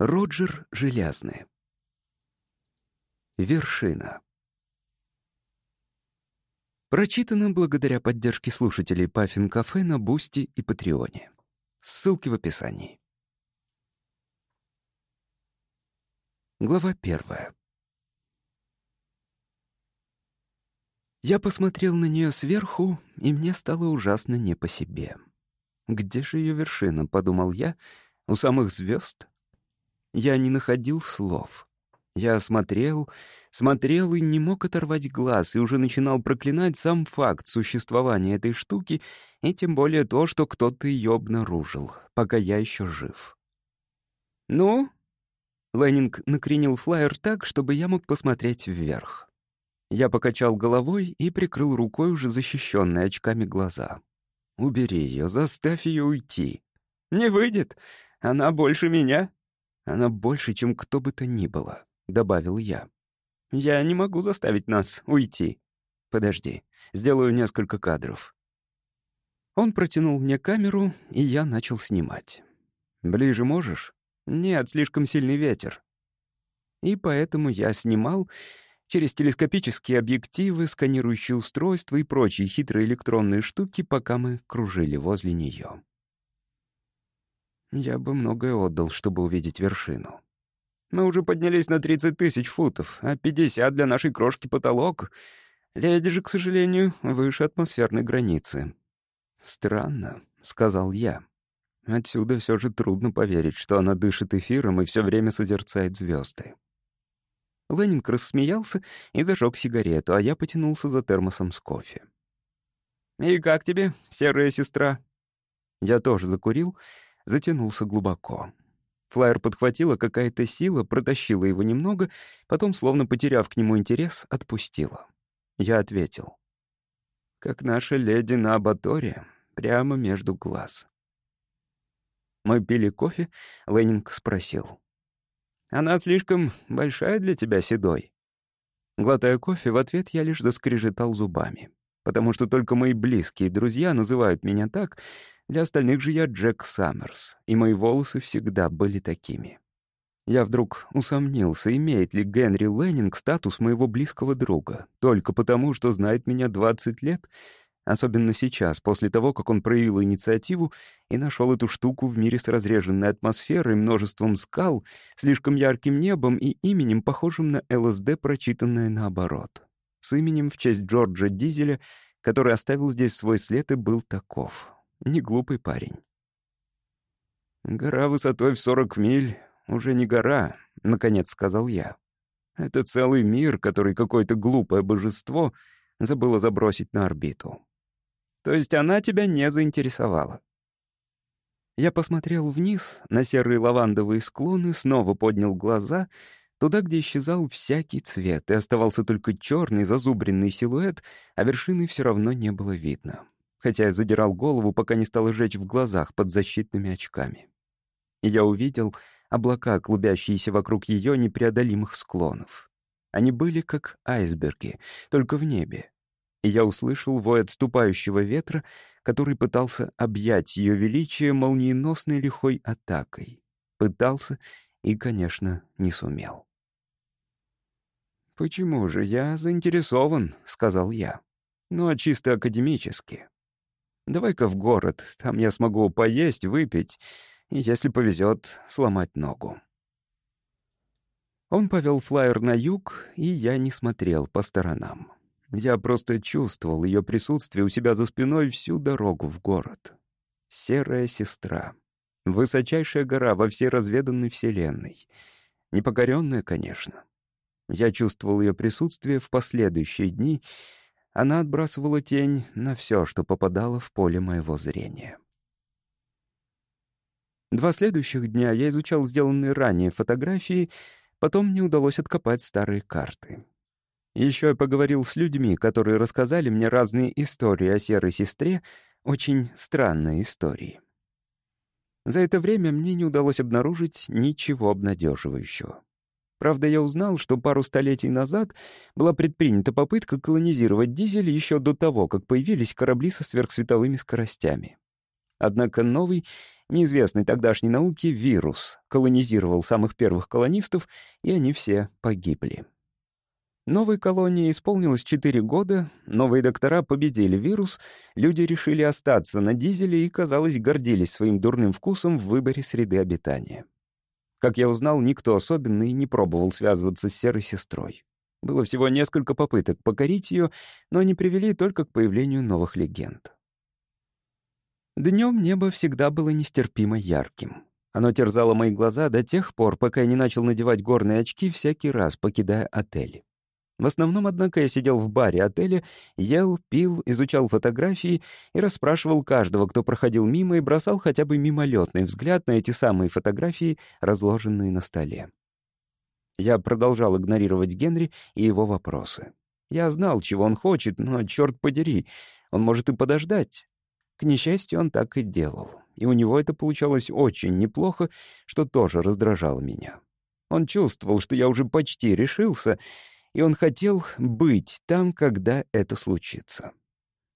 Роджер Желязны. Вершина. Прочитано благодаря поддержке слушателей Puffin Cafe на Boosty и Патреоне. Ссылки в описании. Глава первая. Я посмотрел на нее сверху, и мне стало ужасно не по себе. «Где же ее вершина?» — подумал я. «У самых звезд?» Я не находил слов. Я смотрел, смотрел и не мог оторвать глаз, и уже начинал проклинать сам факт существования этой штуки, и тем более то, что кто-то ее обнаружил, пока я еще жив. «Ну?» Леннинг накренил флаер так, чтобы я мог посмотреть вверх. Я покачал головой и прикрыл рукой уже защищенные очками глаза. «Убери ее, заставь ее уйти». «Не выйдет. Она больше меня». «Она больше, чем кто бы то ни было», — добавил я. «Я не могу заставить нас уйти». «Подожди, сделаю несколько кадров». Он протянул мне камеру, и я начал снимать. «Ближе можешь?» «Нет, слишком сильный ветер». И поэтому я снимал через телескопические объективы, сканирующие устройства и прочие хитрые электронные штуки, пока мы кружили возле нее. Я бы многое отдал, чтобы увидеть вершину. Мы уже поднялись на 30 тысяч футов, а 50 для нашей крошки потолок. Леди же, к сожалению, выше атмосферной границы. «Странно», — сказал я. Отсюда все же трудно поверить, что она дышит эфиром и все время созерцает звезды. Леннинг рассмеялся и зажег сигарету, а я потянулся за термосом с кофе. «И как тебе, серая сестра?» Я тоже закурил затянулся глубоко. Флайер подхватила какая-то сила, протащила его немного, потом, словно потеряв к нему интерес, отпустила. Я ответил. «Как наша леди на абаторе, прямо между глаз». Мы пили кофе, Леннинг спросил. «Она слишком большая для тебя, Седой?» Глотая кофе, в ответ я лишь заскрежетал зубами. Потому что только мои близкие друзья называют меня так, для остальных же я Джек Саммерс, и мои волосы всегда были такими. Я вдруг усомнился, имеет ли Генри Леннинг статус моего близкого друга, только потому, что знает меня 20 лет, особенно сейчас, после того, как он проявил инициативу и нашел эту штуку в мире с разреженной атмосферой, множеством скал, слишком ярким небом и именем, похожим на ЛСД, прочитанное наоборот. С именем в честь Джорджа Дизеля, который оставил здесь свой след и был таков не глупый парень. «Гора высотой в сорок миль уже не гора», — наконец сказал я. «Это целый мир, который какое-то глупое божество забыло забросить на орбиту». «То есть она тебя не заинтересовала?» Я посмотрел вниз, на серые лавандовые склоны, снова поднял глаза — туда, где исчезал всякий цвет, и оставался только черный зазубренный силуэт, а вершины все равно не было видно хотя я задирал голову, пока не стало жечь в глазах под защитными очками. Я увидел облака, клубящиеся вокруг ее непреодолимых склонов. Они были как айсберги, только в небе. И я услышал вой отступающего ветра, который пытался объять ее величие молниеносной лихой атакой. Пытался и, конечно, не сумел. «Почему же я заинтересован?» — сказал я. «Ну, а чисто академически. Давай-ка в город, там я смогу поесть, выпить и, если повезет, сломать ногу». Он повел флайер на юг, и я не смотрел по сторонам. Я просто чувствовал ее присутствие у себя за спиной всю дорогу в город. Серая сестра. Высочайшая гора во всей разведанной вселенной. Непокоренная, конечно. Я чувствовал ее присутствие в последующие дни — она отбрасывала тень на все, что попадало в поле моего зрения. Два следующих дня я изучал сделанные ранее фотографии, потом мне удалось откопать старые карты. Еще я поговорил с людьми, которые рассказали мне разные истории о серой сестре, очень странные истории. За это время мне не удалось обнаружить ничего обнадеживающего. Правда, я узнал, что пару столетий назад была предпринята попытка колонизировать дизель еще до того, как появились корабли со сверхсветовыми скоростями. Однако новый, неизвестный тогдашней науке, вирус колонизировал самых первых колонистов, и они все погибли. Новой колонии исполнилось 4 года, новые доктора победили вирус, люди решили остаться на дизеле и, казалось, гордились своим дурным вкусом в выборе среды обитания. Как я узнал, никто особенный не пробовал связываться с серой сестрой. Было всего несколько попыток покорить ее, но они привели только к появлению новых легенд. Днем небо всегда было нестерпимо ярким. Оно терзало мои глаза до тех пор, пока я не начал надевать горные очки всякий раз, покидая отель. В основном, однако, я сидел в баре отеля, ел, пил, изучал фотографии и расспрашивал каждого, кто проходил мимо и бросал хотя бы мимолетный взгляд на эти самые фотографии, разложенные на столе. Я продолжал игнорировать Генри и его вопросы. Я знал, чего он хочет, но, черт подери, он может и подождать. К несчастью, он так и делал. И у него это получалось очень неплохо, что тоже раздражало меня. Он чувствовал, что я уже почти решился, и он хотел быть там, когда это случится.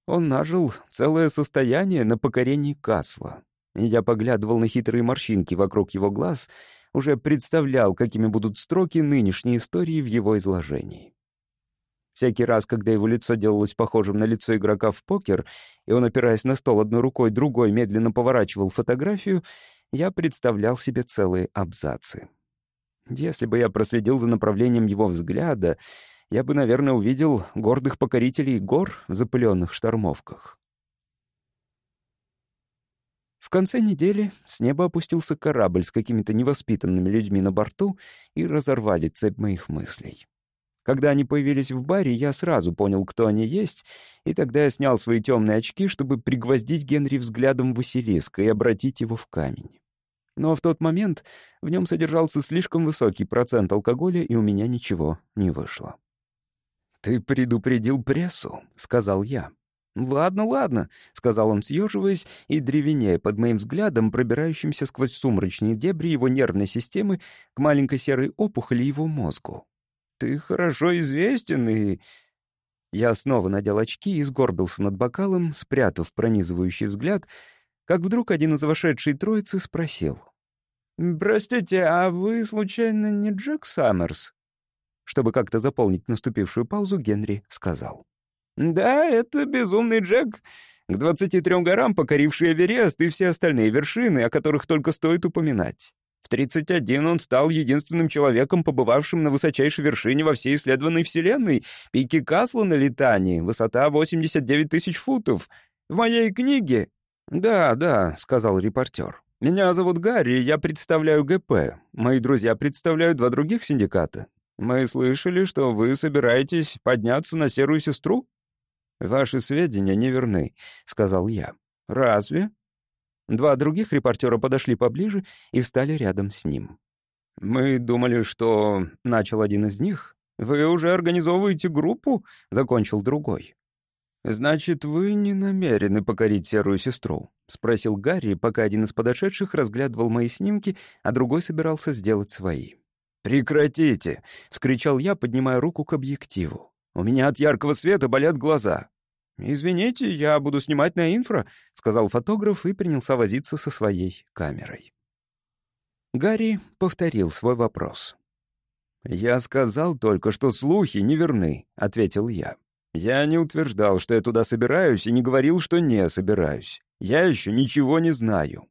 Он нажил целое состояние на покорении Касла. Я поглядывал на хитрые морщинки вокруг его глаз, уже представлял, какими будут строки нынешней истории в его изложении. Всякий раз, когда его лицо делалось похожим на лицо игрока в покер, и он, опираясь на стол одной рукой, другой медленно поворачивал фотографию, я представлял себе целые абзацы. Если бы я проследил за направлением его взгляда, я бы, наверное, увидел гордых покорителей гор в запыленных штормовках. В конце недели с неба опустился корабль с какими-то невоспитанными людьми на борту и разорвали цепь моих мыслей. Когда они появились в баре, я сразу понял, кто они есть, и тогда я снял свои темные очки, чтобы пригвоздить Генри взглядом Василиска и обратить его в камень. Но в тот момент в нем содержался слишком высокий процент алкоголя, и у меня ничего не вышло. «Ты предупредил прессу», — сказал я. «Ладно, ладно», — сказал он, съеживаясь и древенея под моим взглядом, пробирающимся сквозь сумрачные дебри его нервной системы к маленькой серой опухоли его мозгу ты хорошо известен и...» Я снова надел очки и сгорбился над бокалом, спрятав пронизывающий взгляд, как вдруг один из вошедшей троицы спросил. «Простите, а вы, случайно, не Джек Саммерс?» Чтобы как-то заполнить наступившую паузу, Генри сказал. «Да, это безумный Джек, к двадцати трем горам покоривший Эверест и все остальные вершины, о которых только стоит упоминать. В 31 он стал единственным человеком, побывавшим на высочайшей вершине во всей исследованной Вселенной, пике Касла на Литании, высота 89 тысяч футов. В моей книге... «Да, да», — сказал репортер. «Меня зовут Гарри, я представляю ГП. Мои друзья представляют два других синдиката. Мы слышали, что вы собираетесь подняться на серую сестру?» «Ваши сведения неверны», — сказал я. «Разве?» Два других репортера подошли поближе и встали рядом с ним. «Мы думали, что...» — начал один из них. «Вы уже организовываете группу?» — закончил другой. «Значит, вы не намерены покорить серую сестру?» — спросил Гарри, пока один из подошедших разглядывал мои снимки, а другой собирался сделать свои. «Прекратите!» — вскричал я, поднимая руку к объективу. «У меня от яркого света болят глаза. «Извините, я буду снимать на инфра», — сказал фотограф и принялся возиться со своей камерой. Гарри повторил свой вопрос. «Я сказал только, что слухи неверны», — ответил я. «Я не утверждал, что я туда собираюсь, и не говорил, что не собираюсь. Я еще ничего не знаю».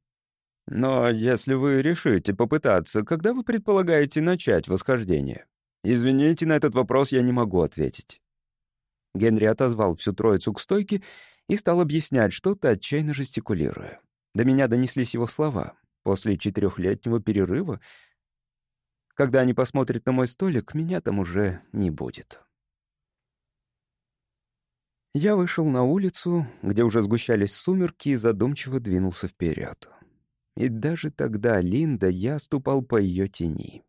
«Но если вы решите попытаться, когда вы предполагаете начать восхождение?» «Извините, на этот вопрос я не могу ответить. Генри отозвал всю троицу к стойке и стал объяснять что-то, отчаянно жестикулируя. До меня донеслись его слова. После четырехлетнего перерыва, когда они посмотрят на мой столик, меня там уже не будет. Я вышел на улицу, где уже сгущались сумерки, и задумчиво двинулся вперед. И даже тогда, Линда, я ступал по ее тени.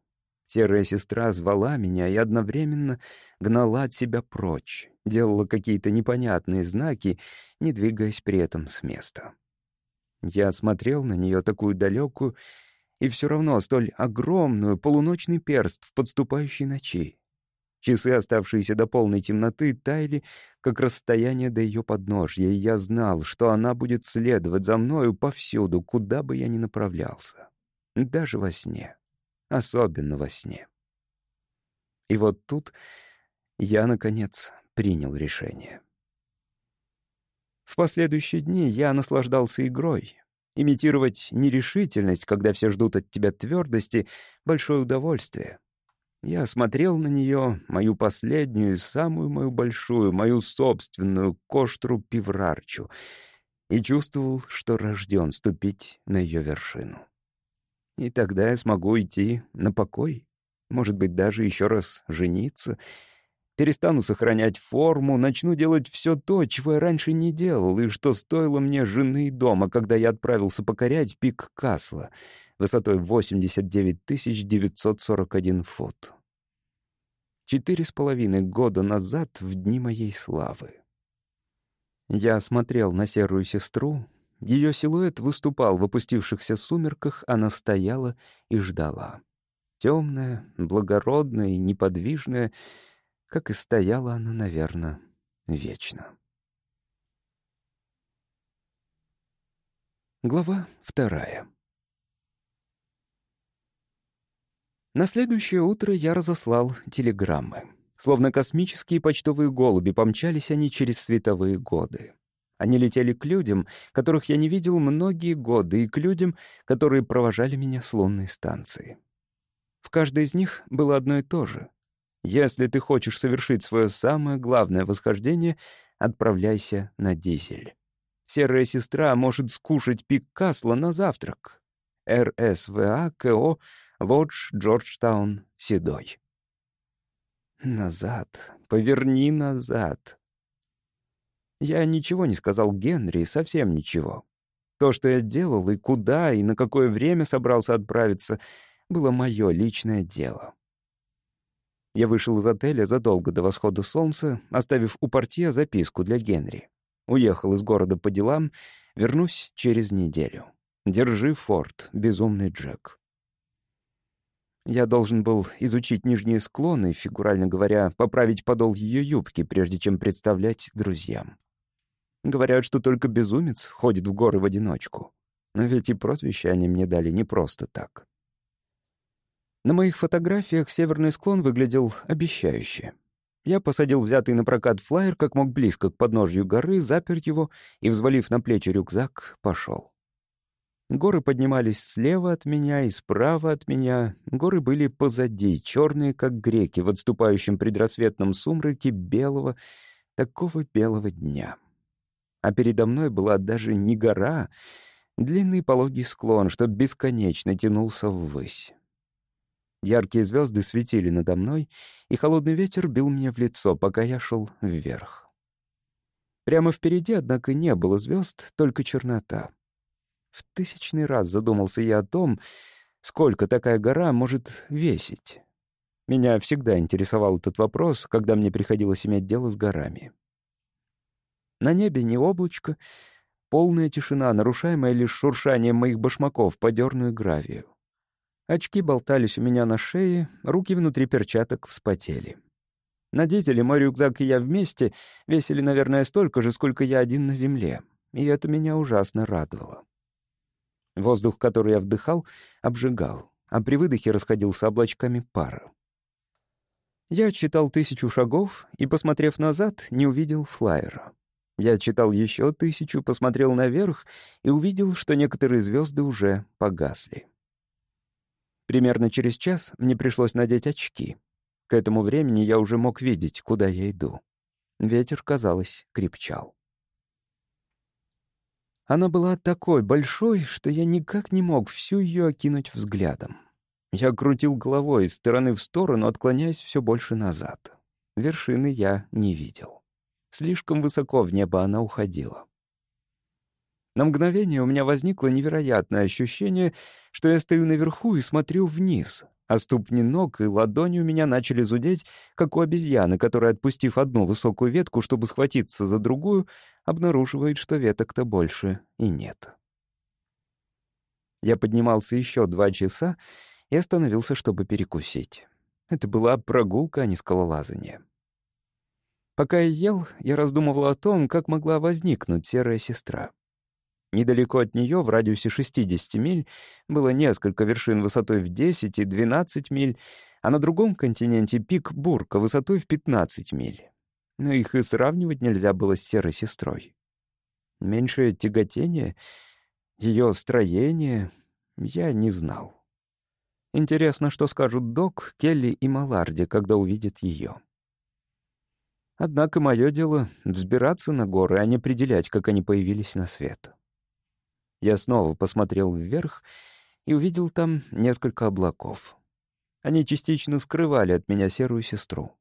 Серая сестра звала меня и одновременно гнала от себя прочь, делала какие-то непонятные знаки, не двигаясь при этом с места. Я смотрел на нее такую далекую и все равно столь огромную полуночный перст в подступающей ночи. Часы, оставшиеся до полной темноты, таяли, как расстояние до ее подножья, и я знал, что она будет следовать за мною повсюду, куда бы я ни направлялся. Даже во сне. Особенно во сне. И вот тут я, наконец, принял решение. В последующие дни я наслаждался игрой. Имитировать нерешительность, когда все ждут от тебя твердости — большое удовольствие. Я смотрел на нее, мою последнюю, самую мою большую, мою собственную коштру-пиврарчу, и чувствовал, что рожден ступить на ее вершину. И тогда я смогу идти на покой, может быть, даже еще раз жениться, перестану сохранять форму, начну делать все то, чего я раньше не делал, и что стоило мне жены и дома, когда я отправился покорять пик Касла — высотой 89 941 фут. Четыре с половиной года назад, в дни моей славы. Я смотрел на серую сестру. Ее силуэт выступал в опустившихся сумерках, она стояла и ждала. Темная, благородная неподвижная, как и стояла она, наверное, вечно. Глава вторая. На следующее утро я разослал телеграммы. Словно космические почтовые голуби помчались они через световые годы. Они летели к людям, которых я не видел многие годы, и к людям, которые провожали меня с лунной станции. В каждой из них было одно и то же. Если ты хочешь совершить свое самое главное восхождение, отправляйся на дизель. Серая сестра может скушать пик Касла на завтрак. РСВА КО Лодж, Джорджтаун, Седой. Назад, поверни назад. Я ничего не сказал Генри, совсем ничего. То, что я делал, и куда, и на какое время собрался отправиться, было мое личное дело. Я вышел из отеля задолго до восхода солнца, оставив у портье записку для Генри. Уехал из города по делам, вернусь через неделю. Держи форт, безумный Джек. Я должен был изучить нижние склоны, фигурально говоря, поправить подол ее юбки, прежде чем представлять друзьям. Говорят, что только безумец ходит в горы в одиночку. Но ведь и прозвище они мне дали не просто так. На моих фотографиях северный склон выглядел обещающе. Я посадил взятый на прокат флайер как мог близко к подножью горы, запер его и, взвалив на плечи рюкзак, пошел. Горы поднимались слева от меня и справа от меня. Горы были позади, черные, как греки, в отступающем предрассветном сумраке белого, такого белого дня. А передо мной была даже не гора, длинный пологий склон, что бесконечно тянулся ввысь. Яркие звезды светили надо мной, и холодный ветер бил мне в лицо, пока я шел вверх. Прямо впереди, однако, не было звезд, только чернота. В тысячный раз задумался я о том, сколько такая гора может весить. Меня всегда интересовал этот вопрос, когда мне приходилось иметь дело с горами. На небе не облачко, полная тишина, нарушаемая лишь шуршанием моих башмаков по дерную гравию. Очки болтались у меня на шее, руки внутри перчаток вспотели. На дизеле мой рюкзак и я вместе весили, наверное, столько же, сколько я один на земле, и это меня ужасно радовало. Воздух, который я вдыхал, обжигал, а при выдохе расходился облачками пара. Я читал тысячу шагов и, посмотрев назад, не увидел флайера. Я читал еще тысячу, посмотрел наверх и увидел, что некоторые звезды уже погасли. Примерно через час мне пришлось надеть очки. К этому времени я уже мог видеть, куда я иду. Ветер, казалось, крепчал. Она была такой большой, что я никак не мог всю ее окинуть взглядом. Я крутил головой из стороны в сторону, отклоняясь все больше назад. Вершины я не видел. Слишком высоко в небо она уходила. На мгновение у меня возникло невероятное ощущение, что я стою наверху и смотрю вниз, а ступни ног и ладони у меня начали зудеть, как у обезьяны, которая, отпустив одну высокую ветку, чтобы схватиться за другую, обнаруживает, что веток-то больше и нет. Я поднимался еще два часа и остановился, чтобы перекусить. Это была прогулка, а не скалолазание. Пока я ел, я раздумывал о том, как могла возникнуть серая сестра. Недалеко от нее, в радиусе 60 миль, было несколько вершин высотой в 10 и 12 миль, а на другом континенте пик Бурка высотой в 15 миль. Но их и сравнивать нельзя было с серой сестрой. Меньшее тяготение, ее строение я не знал. Интересно, что скажут Док, Келли и Маларди, когда увидят ее. Однако мое дело — взбираться на горы, а не определять, как они появились на свет. Я снова посмотрел вверх и увидел там несколько облаков. Они частично скрывали от меня серую сестру.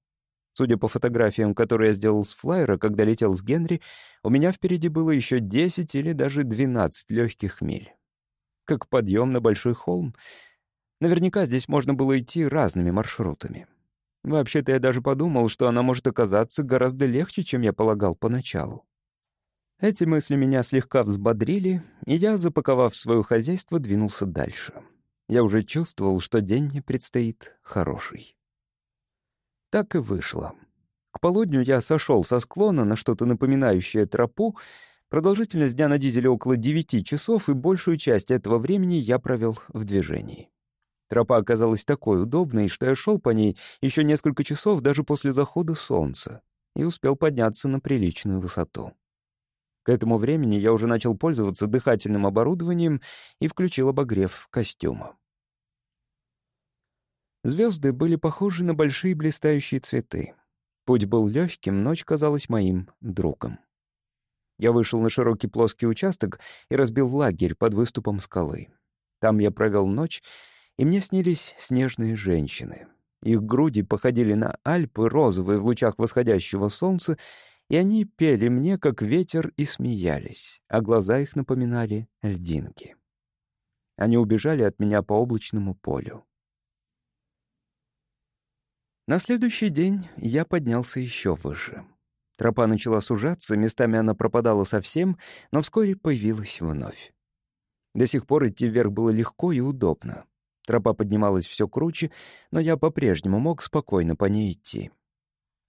Судя по фотографиям, которые я сделал с флайера, когда летел с Генри, у меня впереди было еще 10 или даже 12 легких миль. Как подъем на большой холм. Наверняка здесь можно было идти разными маршрутами. Вообще-то я даже подумал, что она может оказаться гораздо легче, чем я полагал поначалу. Эти мысли меня слегка взбодрили, и я, запаковав свое хозяйство, двинулся дальше. Я уже чувствовал, что день мне предстоит хороший. Так и вышло. К полудню я сошел со склона на что-то напоминающее тропу. Продолжительность дня на дизеле около 9 часов, и большую часть этого времени я провел в движении. Тропа оказалась такой удобной, что я шел по ней еще несколько часов даже после захода солнца и успел подняться на приличную высоту. К этому времени я уже начал пользоваться дыхательным оборудованием и включил обогрев костюма. Звезды были похожи на большие блистающие цветы. Путь был легким, ночь казалась моим другом. Я вышел на широкий плоский участок и разбил лагерь под выступом скалы. Там я провел ночь, и мне снились снежные женщины. Их груди походили на Альпы, розовые в лучах восходящего солнца, и они пели мне, как ветер, и смеялись, а глаза их напоминали льдинки. Они убежали от меня по облачному полю. На следующий день я поднялся еще выше. Тропа начала сужаться, местами она пропадала совсем, но вскоре появилась вновь. До сих пор идти вверх было легко и удобно. Тропа поднималась все круче, но я по-прежнему мог спокойно по ней идти.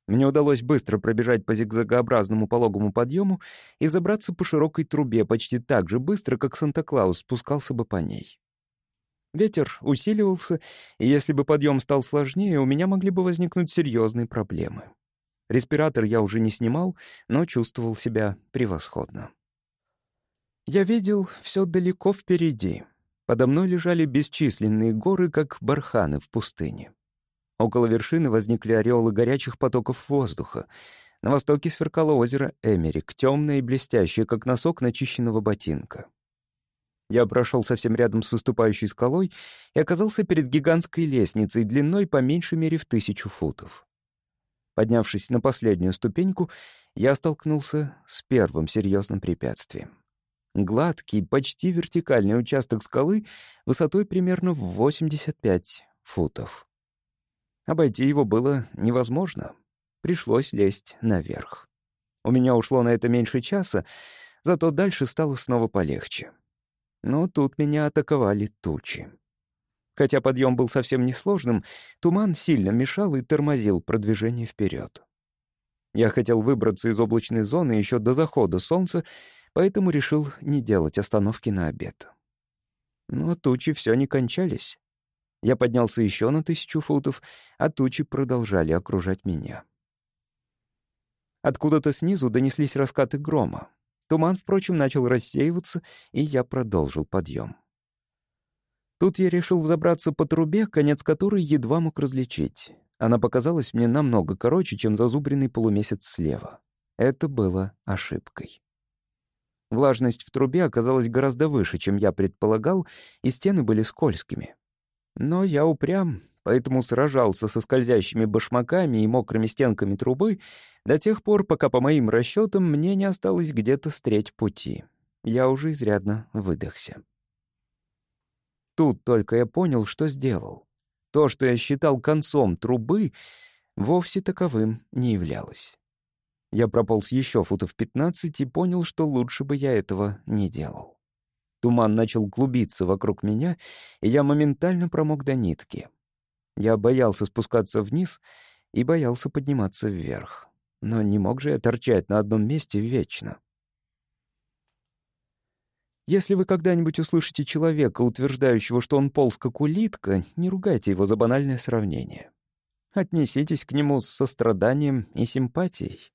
Мне удалось быстро пробежать по зигзагообразному пологому подъему и забраться по широкой трубе почти так же быстро, как Санта-Клаус спускался бы по ней. Ветер усиливался, и если бы подъем стал сложнее, у меня могли бы возникнуть серьезные проблемы. Респиратор я уже не снимал, но чувствовал себя превосходно. Я видел все далеко впереди. Подо мной лежали бесчисленные горы, как барханы в пустыне. Около вершины возникли ореолы горячих потоков воздуха. На востоке сверкало озеро Эмерик, темное и блестящее, как носок начищенного ботинка. Я прошел совсем рядом с выступающей скалой и оказался перед гигантской лестницей длиной по меньшей мере в тысячу футов. Поднявшись на последнюю ступеньку, я столкнулся с первым серьезным препятствием. Гладкий, почти вертикальный участок скалы высотой примерно в 85 футов. Обойти его было невозможно. Пришлось лезть наверх. У меня ушло на это меньше часа, зато дальше стало снова полегче. Но тут меня атаковали тучи. Хотя подъем был совсем несложным, туман сильно мешал и тормозил продвижение вперед. Я хотел выбраться из облачной зоны еще до захода солнца, поэтому решил не делать остановки на обед. Но тучи все не кончались. Я поднялся еще на тысячу футов, а тучи продолжали окружать меня. Откуда-то снизу донеслись раскаты грома. Туман, впрочем, начал рассеиваться, и я продолжил подъем. Тут я решил взобраться по трубе, конец которой едва мог различить. Она показалась мне намного короче, чем зазубренный полумесяц слева. Это было ошибкой. Влажность в трубе оказалась гораздо выше, чем я предполагал, и стены были скользкими. Но я упрям, поэтому сражался со скользящими башмаками и мокрыми стенками трубы до тех пор, пока, по моим расчетам, мне не осталось где-то стреть пути. Я уже изрядно выдохся. Тут только я понял, что сделал. То, что я считал концом трубы, вовсе таковым не являлось. Я прополз еще футов пятнадцать и понял, что лучше бы я этого не делал. Туман начал клубиться вокруг меня, и я моментально промок до нитки. Я боялся спускаться вниз и боялся подниматься вверх. Но не мог же я торчать на одном месте вечно. Если вы когда-нибудь услышите человека, утверждающего, что он полз как улитка, не ругайте его за банальное сравнение. Отнеситесь к нему с состраданием и симпатией.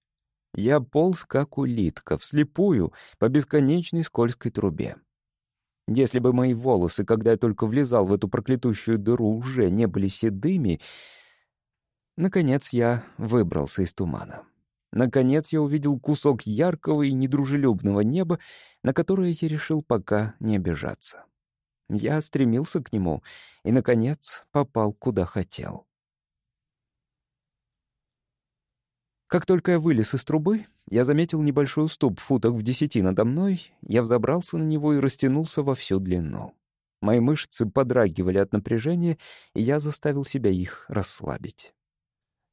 Я полз как улитка, вслепую, по бесконечной скользкой трубе. Если бы мои волосы, когда я только влезал в эту проклятущую дыру, уже не были седыми... Наконец я выбрался из тумана. Наконец я увидел кусок яркого и недружелюбного неба, на которое я решил пока не обижаться. Я стремился к нему и, наконец, попал куда хотел. Как только я вылез из трубы, я заметил небольшой уступ в футах в десяти надо мной, я взобрался на него и растянулся во всю длину. Мои мышцы подрагивали от напряжения, и я заставил себя их расслабить.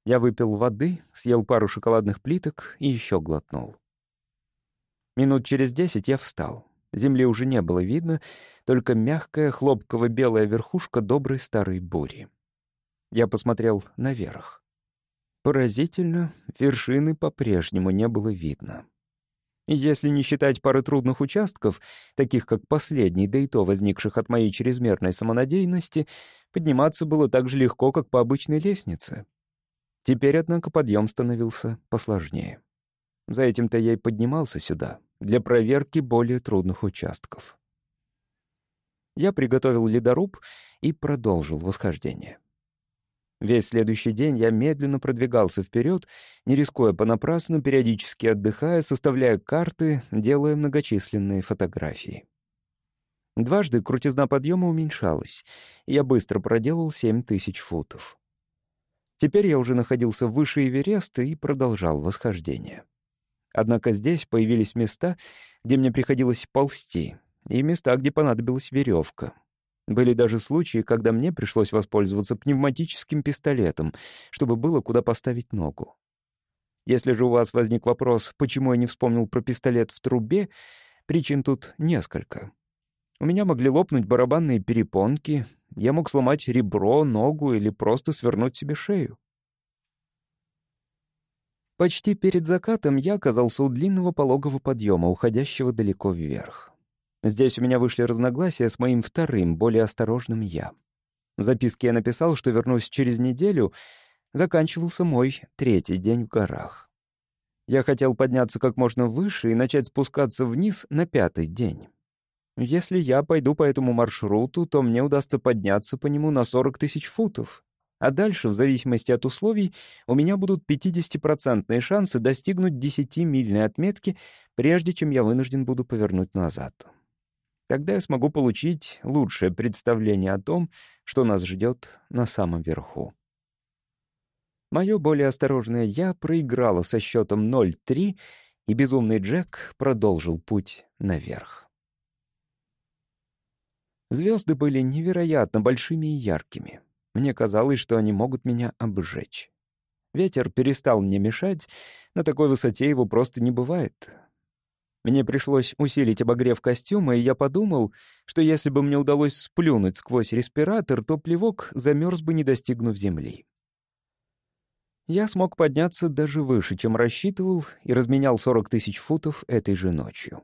Я выпил воды, съел пару шоколадных плиток и еще глотнул. Минут через десять я встал. Земли уже не было видно, только мягкая хлопково-белая верхушка доброй старой бури. Я посмотрел наверх. Поразительно, вершины по-прежнему не было видно. Если не считать пары трудных участков, таких как последний, да и то возникших от моей чрезмерной самонадеянности, подниматься было так же легко, как по обычной лестнице. Теперь, однако, подъем становился посложнее. За этим-то я и поднимался сюда, для проверки более трудных участков. Я приготовил ледоруб и продолжил восхождение. Весь следующий день я медленно продвигался вперед, не рискуя понапрасну, периодически отдыхая, составляя карты, делая многочисленные фотографии. Дважды крутизна подъема уменьшалась, и я быстро проделал семь тысяч футов. Теперь я уже находился выше Эвереста и продолжал восхождение. Однако здесь появились места, где мне приходилось ползти, и места, где понадобилась веревка. Были даже случаи, когда мне пришлось воспользоваться пневматическим пистолетом, чтобы было куда поставить ногу. Если же у вас возник вопрос, почему я не вспомнил про пистолет в трубе, причин тут несколько. У меня могли лопнуть барабанные перепонки, я мог сломать ребро, ногу или просто свернуть себе шею. Почти перед закатом я оказался у длинного пологого подъема, уходящего далеко вверх. Здесь у меня вышли разногласия с моим вторым, более осторожным «я». В записке я написал, что вернусь через неделю. Заканчивался мой третий день в горах. Я хотел подняться как можно выше и начать спускаться вниз на пятый день. Если я пойду по этому маршруту, то мне удастся подняться по нему на 40 тысяч футов. А дальше, в зависимости от условий, у меня будут 50% шансы достигнуть 10-мильной отметки, прежде чем я вынужден буду повернуть назад. Тогда я смогу получить лучшее представление о том, что нас ждет на самом верху. Мое более осторожное «я» проиграло со счетом 0-3, и безумный Джек продолжил путь наверх. Звезды были невероятно большими и яркими. Мне казалось, что они могут меня обжечь. Ветер перестал мне мешать, на такой высоте его просто не бывает. Мне пришлось усилить обогрев костюма, и я подумал, что если бы мне удалось сплюнуть сквозь респиратор, то плевок замерз бы, не достигнув земли. Я смог подняться даже выше, чем рассчитывал, и разменял 40 тысяч футов этой же ночью.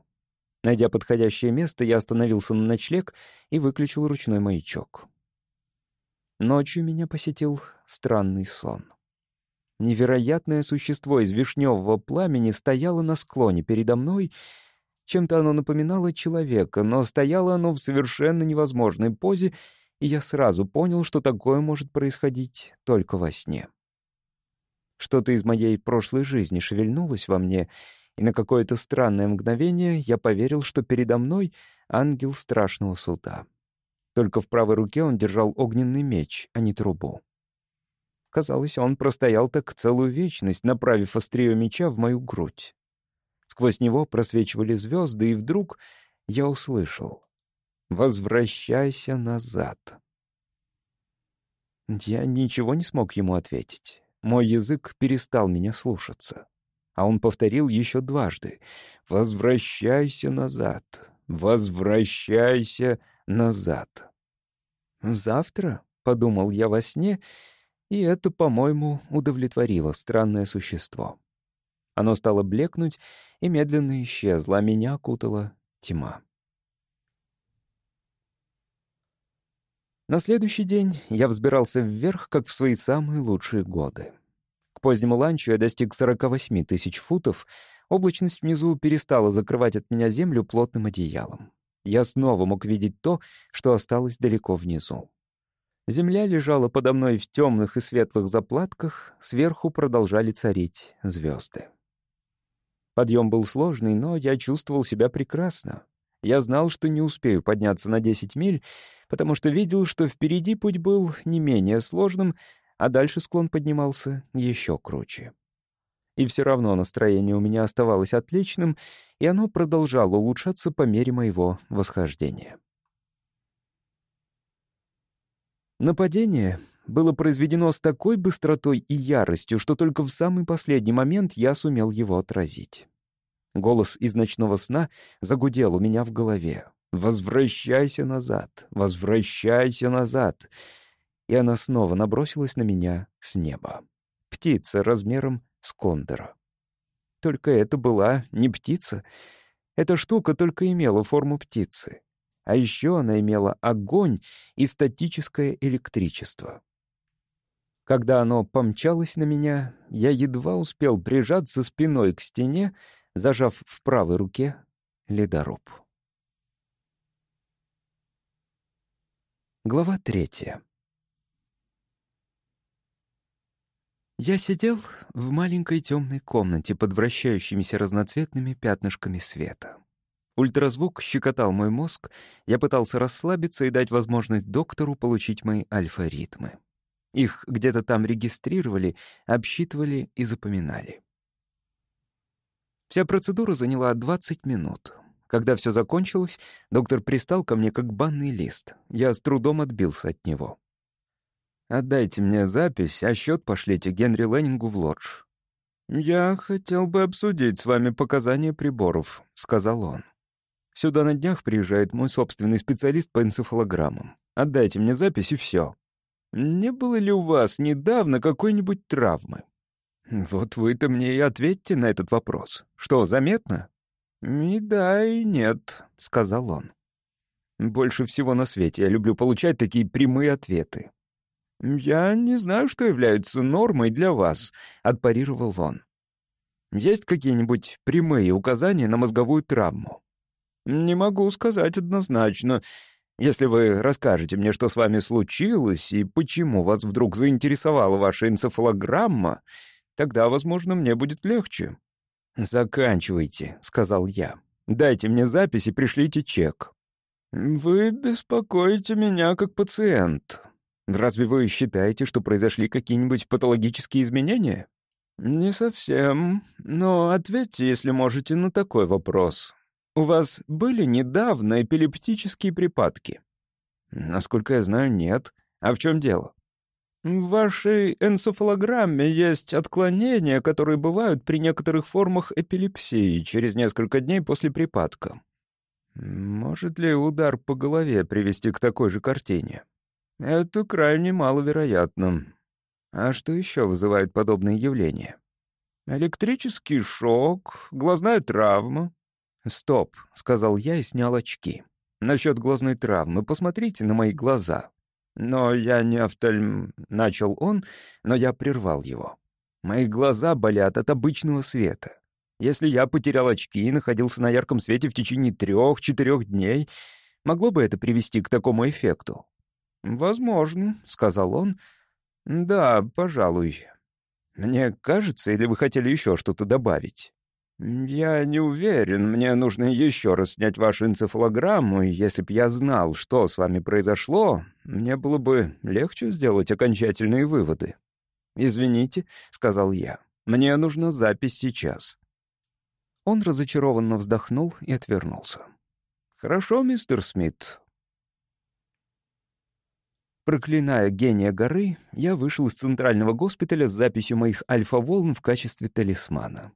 Найдя подходящее место, я остановился на ночлег и выключил ручной маячок. Ночью меня посетил странный сон. Невероятное существо из вишневого пламени стояло на склоне передо мной. Чем-то оно напоминало человека, но стояло оно в совершенно невозможной позе, и я сразу понял, что такое может происходить только во сне. Что-то из моей прошлой жизни шевельнулось во мне — и на какое-то странное мгновение я поверил, что передо мной ангел страшного суда. Только в правой руке он держал огненный меч, а не трубу. Казалось, он простоял так целую вечность, направив острие меча в мою грудь. Сквозь него просвечивали звезды, и вдруг я услышал «Возвращайся назад». Я ничего не смог ему ответить. Мой язык перестал меня слушаться а он повторил еще дважды. «Возвращайся назад! Возвращайся назад!» «Завтра?» — подумал я во сне, и это, по-моему, удовлетворило странное существо. Оно стало блекнуть и медленно исчезло, а меня окутала тьма. На следующий день я взбирался вверх, как в свои самые лучшие годы. К позднему ланчу я достиг 48 тысяч футов, облачность внизу перестала закрывать от меня землю плотным одеялом. Я снова мог видеть то, что осталось далеко внизу. Земля лежала подо мной в темных и светлых заплатках, сверху продолжали царить звезды. Подъем был сложный, но я чувствовал себя прекрасно. Я знал, что не успею подняться на 10 миль, потому что видел, что впереди путь был не менее сложным, а дальше склон поднимался еще круче. И все равно настроение у меня оставалось отличным, и оно продолжало улучшаться по мере моего восхождения. Нападение было произведено с такой быстротой и яростью, что только в самый последний момент я сумел его отразить. Голос из ночного сна загудел у меня в голове. «Возвращайся назад! Возвращайся назад!» И она снова набросилась на меня с неба. Птица размером с кондора. Только это была не птица. Эта штука только имела форму птицы. А еще она имела огонь и статическое электричество. Когда оно помчалось на меня, я едва успел прижаться спиной к стене, зажав в правой руке ледоруб. Глава третья. Я сидел в маленькой темной комнате под вращающимися разноцветными пятнышками света. Ультразвук щекотал мой мозг, я пытался расслабиться и дать возможность доктору получить мои альфа-ритмы. Их где-то там регистрировали, обсчитывали и запоминали. Вся процедура заняла 20 минут. Когда все закончилось, доктор пристал ко мне как банный лист. Я с трудом отбился от него. «Отдайте мне запись, а счет пошлите Генри Леннингу в лодж». «Я хотел бы обсудить с вами показания приборов», — сказал он. «Сюда на днях приезжает мой собственный специалист по энцефалограммам. Отдайте мне запись и все. Не было ли у вас недавно какой-нибудь травмы?» «Вот вы-то мне и ответьте на этот вопрос. Что, заметно?» «И да, и нет», — сказал он. «Больше всего на свете я люблю получать такие прямые ответы». «Я не знаю, что является нормой для вас», — отпарировал он. «Есть какие-нибудь прямые указания на мозговую травму?» «Не могу сказать однозначно. Если вы расскажете мне, что с вами случилось и почему вас вдруг заинтересовала ваша энцефалограмма, Тогда, возможно, мне будет легче». «Заканчивайте», — сказал я. «Дайте мне запись и пришлите чек». «Вы беспокоите меня как пациент. Разве вы считаете, что произошли какие-нибудь патологические изменения?» «Не совсем. Но ответьте, если можете, на такой вопрос. У вас были недавно эпилептические припадки?» «Насколько я знаю, нет. А в чем дело?» В вашей энцефалограмме есть отклонения, которые бывают при некоторых формах эпилепсии через несколько дней после припадка. Может ли удар по голове привести к такой же картине? Это крайне маловероятно. А что еще вызывает подобные явления? Электрический шок, глазная травма. «Стоп», — сказал я и снял очки. «Насчет глазной травмы посмотрите на мои глаза. «Но я не офтальм...» — начал он, но я прервал его. «Мои глаза болят от обычного света. Если я потерял очки и находился на ярком свете в течение трех-четырех дней, могло бы это привести к такому эффекту?» «Возможно», — сказал он. «Да, пожалуй. Мне кажется, или вы хотели еще что-то добавить?» «Я не уверен. Мне нужно еще раз снять вашу энцефалограмму, и если б я знал, что с вами произошло, мне было бы легче сделать окончательные выводы». «Извините», — сказал я, — «мне нужна запись сейчас». Он разочарованно вздохнул и отвернулся. «Хорошо, мистер Смит». Проклиная гения горы, я вышел из центрального госпиталя с записью моих альфа-волн в качестве талисмана.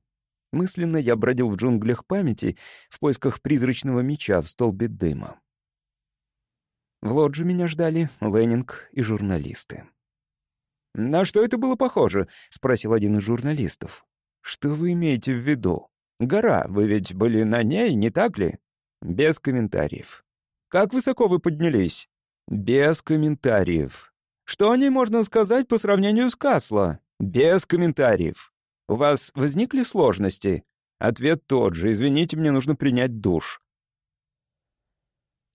Мысленно я бродил в джунглях памяти в поисках призрачного меча в столбе дыма. В лодже меня ждали Леннинг и журналисты. «На что это было похоже?» — спросил один из журналистов. «Что вы имеете в виду? Гора, вы ведь были на ней, не так ли?» «Без комментариев». «Как высоко вы поднялись?» «Без комментариев». «Что о ней можно сказать по сравнению с Касло?» «Без комментариев». «У вас возникли сложности?» Ответ тот же. «Извините, мне нужно принять душ».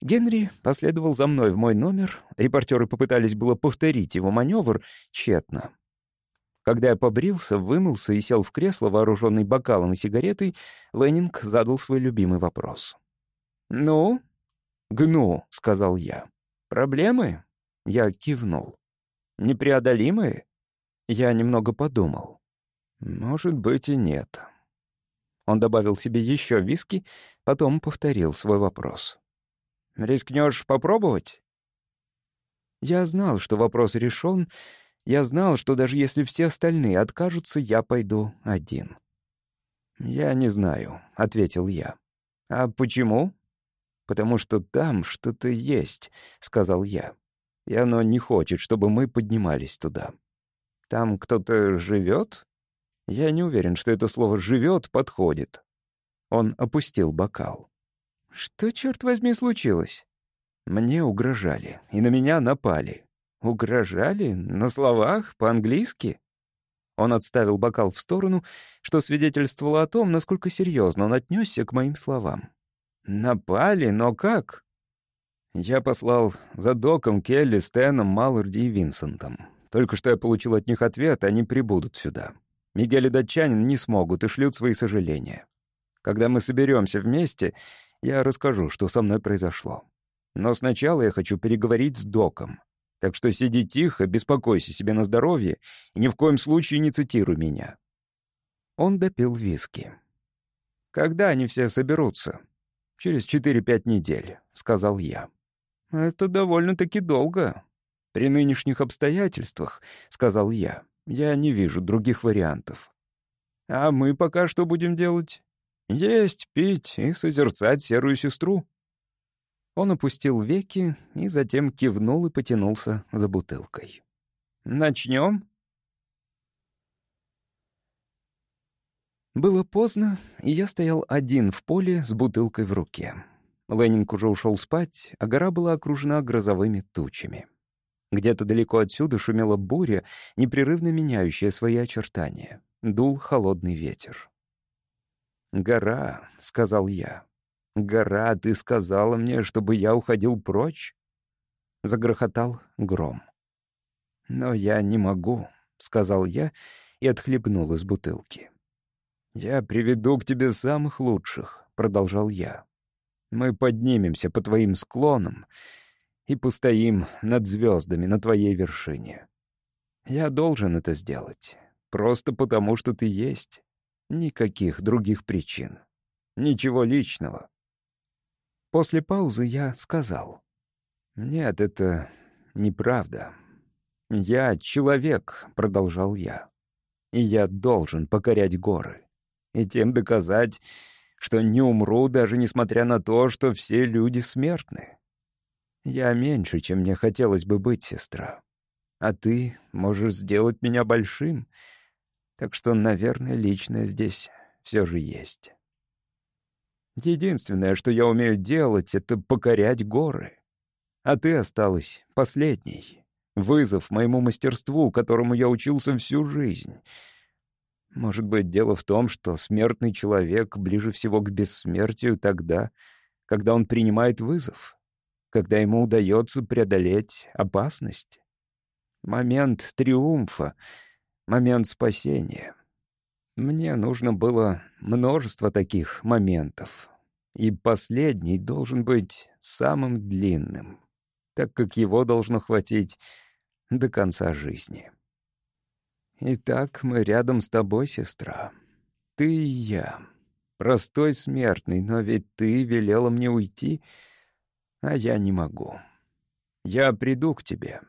Генри последовал за мной в мой номер. Репортеры попытались было повторить его маневр тщетно. Когда я побрился, вымылся и сел в кресло, вооруженный бокалом и сигаретой, Леннинг задал свой любимый вопрос. «Ну?» «Гну», — сказал я. «Проблемы?» Я кивнул. «Непреодолимые?» Я немного подумал. «Может быть и нет». Он добавил себе еще виски, потом повторил свой вопрос. Рискнешь попробовать?» Я знал, что вопрос решен. Я знал, что даже если все остальные откажутся, я пойду один. «Я не знаю», — ответил я. «А почему?» «Потому что там что-то есть», — сказал я. «И оно не хочет, чтобы мы поднимались туда». «Там кто-то живет?» Я не уверен, что это слово «живет» подходит. Он опустил бокал. Что, черт возьми, случилось? Мне угрожали, и на меня напали. Угрожали? На словах? По-английски? Он отставил бокал в сторону, что свидетельствовало о том, насколько серьезно он отнесся к моим словам. «Напали? Но как?» Я послал за Доком, Келли, Стэном, Малларди и Винсентом. Только что я получил от них ответ, они прибудут сюда. Мигель и датчанин не смогут и шлют свои сожаления. Когда мы соберемся вместе, я расскажу, что со мной произошло. Но сначала я хочу переговорить с доком. Так что сиди тихо, беспокойся себе на здоровье и ни в коем случае не цитируй меня». Он допил виски. «Когда они все соберутся?» «Через четыре-пять недель», — сказал я. «Это довольно-таки долго. При нынешних обстоятельствах», — сказал я, — «я не вижу других вариантов». «А мы пока что будем делать?» Есть, пить и созерцать серую сестру. Он опустил веки и затем кивнул и потянулся за бутылкой. «Начнем?» Было поздно, и я стоял один в поле с бутылкой в руке. Ленинг уже ушел спать, а гора была окружена грозовыми тучами. Где-то далеко отсюда шумела буря, непрерывно меняющая свои очертания. Дул холодный ветер. «Гора», — сказал я. «Гора, ты сказала мне, чтобы я уходил прочь?» Загрохотал гром. «Но я не могу», — сказал я и отхлебнул из бутылки. «Я приведу к тебе самых лучших», — продолжал я. «Мы поднимемся по твоим склонам и постоим над звездами на твоей вершине. Я должен это сделать, просто потому что ты есть. Никаких других причин. Ничего личного. После паузы я сказал. «Нет, это неправда. Я человек», — продолжал я. «И я должен покорять горы. И тем доказать, что не умру, даже несмотря на то, что все люди смертны. Я меньше, чем мне хотелось бы быть, сестра. А ты можешь сделать меня большим, так что, наверное, личное здесь все же есть. Единственное, что я умею делать, это покорять горы. А ты осталась последней. Вызов моему мастерству, которому я учился всю жизнь. Может быть, дело в том, что смертный человек ближе всего к бессмертию тогда, когда он принимает вызов, когда ему удается преодолеть опасность. Момент триумфа — момент спасения. Мне нужно было множество таких моментов. И последний должен быть самым длинным, так как его должно хватить до конца жизни. Итак, мы рядом с тобой, сестра. Ты и я. Простой смертный, но ведь ты велела мне уйти, а я не могу. Я приду к тебе.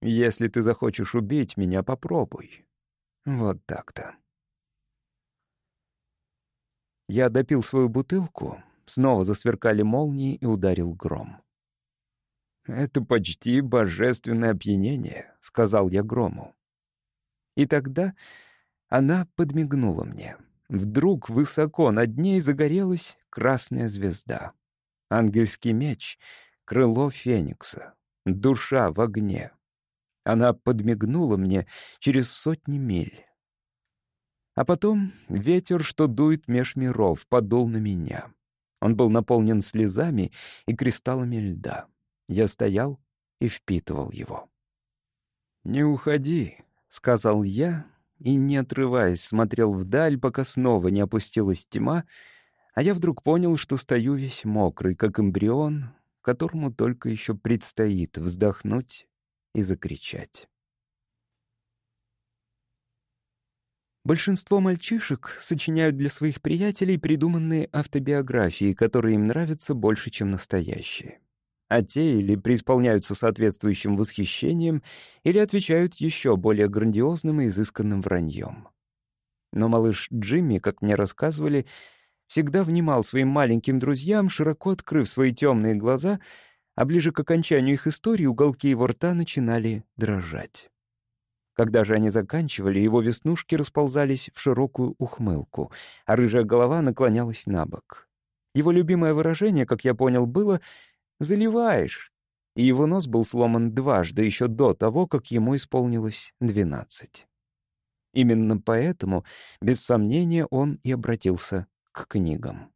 Если ты захочешь убить меня, попробуй. Вот так-то. Я допил свою бутылку, снова засверкали молнии и ударил гром. «Это почти божественное опьянение», — сказал я Грому. И тогда она подмигнула мне. Вдруг высоко над ней загорелась красная звезда. Ангельский меч, крыло феникса, душа в огне. Она подмигнула мне через сотни миль. А потом ветер, что дует меж миров, подул на меня. Он был наполнен слезами и кристаллами льда. Я стоял и впитывал его. «Не уходи», — сказал я, и, не отрываясь, смотрел вдаль, пока снова не опустилась тьма, а я вдруг понял, что стою весь мокрый, как эмбрион, которому только еще предстоит вздохнуть и закричать. Большинство мальчишек сочиняют для своих приятелей придуманные автобиографии, которые им нравятся больше, чем настоящие. А те или преисполняются соответствующим восхищением, или отвечают еще более грандиозным и изысканным враньем. Но малыш Джимми, как мне рассказывали, всегда внимал своим маленьким друзьям, широко открыв свои темные глаза, а ближе к окончанию их истории уголки его рта начинали дрожать. Когда же они заканчивали, его веснушки расползались в широкую ухмылку, а рыжая голова наклонялась на бок. Его любимое выражение, как я понял, было «заливаешь», и его нос был сломан дважды еще до того, как ему исполнилось двенадцать. Именно поэтому, без сомнения, он и обратился к книгам.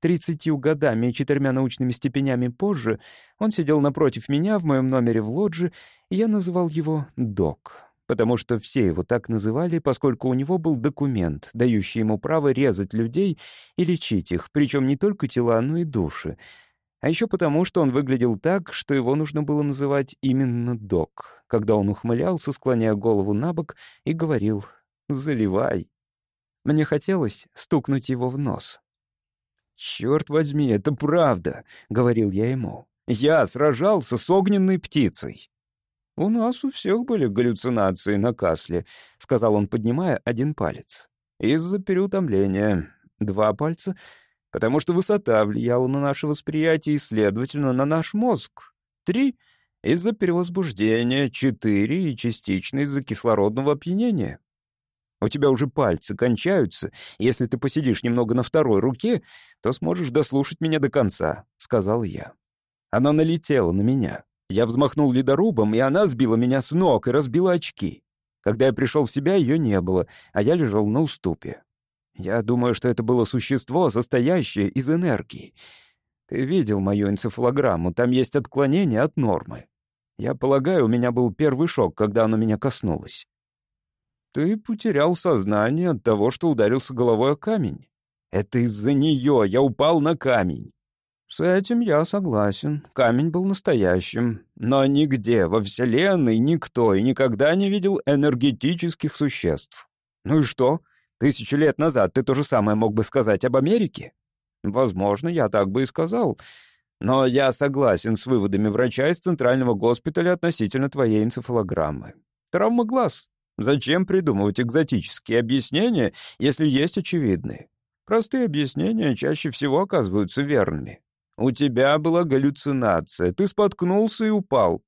Тридцатью годами и четырьмя научными степенями позже он сидел напротив меня в моем номере в лодже, и я называл его «док», потому что все его так называли, поскольку у него был документ, дающий ему право резать людей и лечить их, причем не только тела, но и души, а еще потому, что он выглядел так, что его нужно было называть именно «док», когда он ухмылялся, склоняя голову на бок, и говорил «заливай». Мне хотелось стукнуть его в нос. «Черт возьми, это правда», — говорил я ему. «Я сражался с огненной птицей». «У нас у всех были галлюцинации на касле», — сказал он, поднимая один палец. «Из-за переутомления. Два пальца, потому что высота влияла на наше восприятие и, следовательно, на наш мозг. Три — из-за перевозбуждения. Четыре — и частично из-за кислородного опьянения. У тебя уже пальцы кончаются. Если ты посидишь немного на второй руке, то сможешь дослушать меня до конца», — сказал я. Она налетела на меня. Я взмахнул ледорубом, и она сбила меня с ног и разбила очки. Когда я пришел в себя, ее не было, а я лежал на уступе. Я думаю, что это было существо, состоящее из энергии. Ты видел мою энцефалограмму, там есть отклонение от нормы. Я полагаю, у меня был первый шок, когда оно меня коснулось. Ты потерял сознание от того, что ударился головой о камень. Это из-за нее я упал на камень. С этим я согласен. Камень был настоящим. Но нигде во Вселенной никто и никогда не видел энергетических существ. Ну и что? Тысячи лет назад ты то же самое мог бы сказать об Америке? Возможно, я так бы и сказал. Но я согласен с выводами врача из Центрального госпиталя относительно твоей энцефалограммы. Травма глаз. Зачем придумывать экзотические объяснения, если есть очевидные? Простые объяснения чаще всего оказываются верными. У тебя была галлюцинация, ты споткнулся и упал.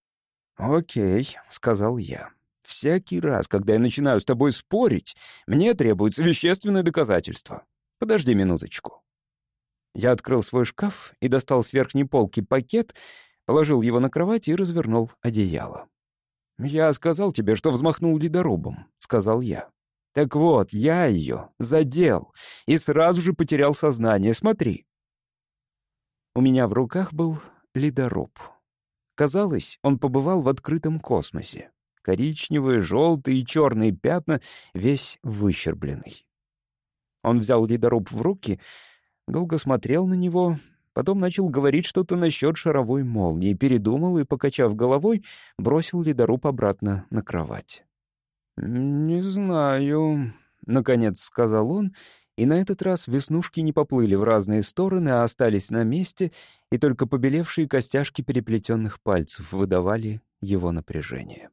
«Окей», — сказал я. «Всякий раз, когда я начинаю с тобой спорить, мне требуется вещественное доказательство. Подожди минуточку». Я открыл свой шкаф и достал с верхней полки пакет, положил его на кровать и развернул одеяло. «Я сказал тебе, что взмахнул ледорубом», — сказал я. «Так вот, я ее задел и сразу же потерял сознание. Смотри». У меня в руках был ледоруб. Казалось, он побывал в открытом космосе. Коричневые, желтые и черные пятна, весь выщербленный. Он взял ледоруб в руки, долго смотрел на него, Потом начал говорить что-то насчет шаровой молнии, передумал и, покачав головой, бросил ледоруб обратно на кровать. «Не знаю», — наконец сказал он, и на этот раз веснушки не поплыли в разные стороны, а остались на месте, и только побелевшие костяшки переплетенных пальцев выдавали его напряжение.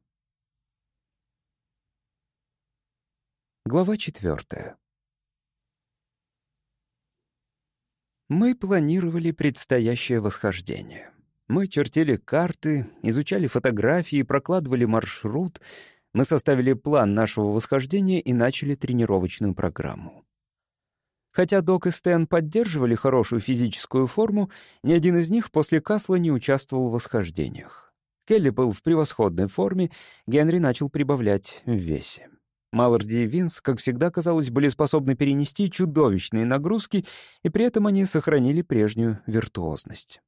Глава четвертая. Мы планировали предстоящее восхождение. Мы чертили карты, изучали фотографии, прокладывали маршрут. Мы составили план нашего восхождения и начали тренировочную программу. Хотя Док и Стэн поддерживали хорошую физическую форму, ни один из них после Касла не участвовал в восхождениях. Келли был в превосходной форме, Генри начал прибавлять в весе. Малларди и Винс, как всегда, казалось, были способны перенести чудовищные нагрузки, и при этом они сохранили прежнюю виртуозность.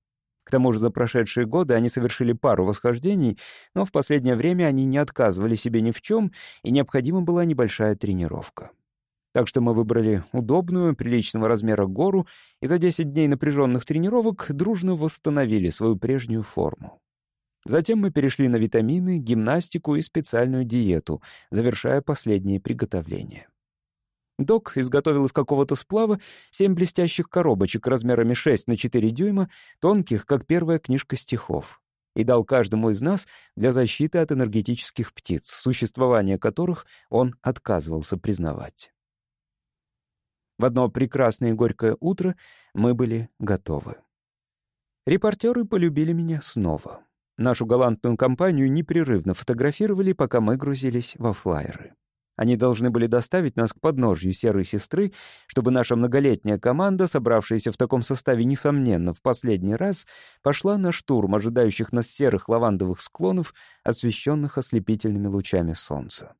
К тому же за прошедшие годы они совершили пару восхождений, но в последнее время они не отказывали себе ни в чем, и необходима была небольшая тренировка. Так что мы выбрали удобную, приличного размера гору, и за 10 дней напряженных тренировок дружно восстановили свою прежнюю форму. Затем мы перешли на витамины, гимнастику и специальную диету, завершая последние приготовления. Док изготовил из какого-то сплава семь блестящих коробочек размерами 6 на 4 дюйма, тонких, как первая книжка стихов, и дал каждому из нас для защиты от энергетических птиц, существование которых он отказывался признавать. В одно прекрасное и горькое утро мы были готовы. Репортеры полюбили меня снова. Нашу галантную компанию непрерывно фотографировали, пока мы грузились во флайеры. Они должны были доставить нас к подножью Серой Сестры, чтобы наша многолетняя команда, собравшаяся в таком составе, несомненно, в последний раз, пошла на штурм ожидающих нас серых лавандовых склонов, освещенных ослепительными лучами солнца.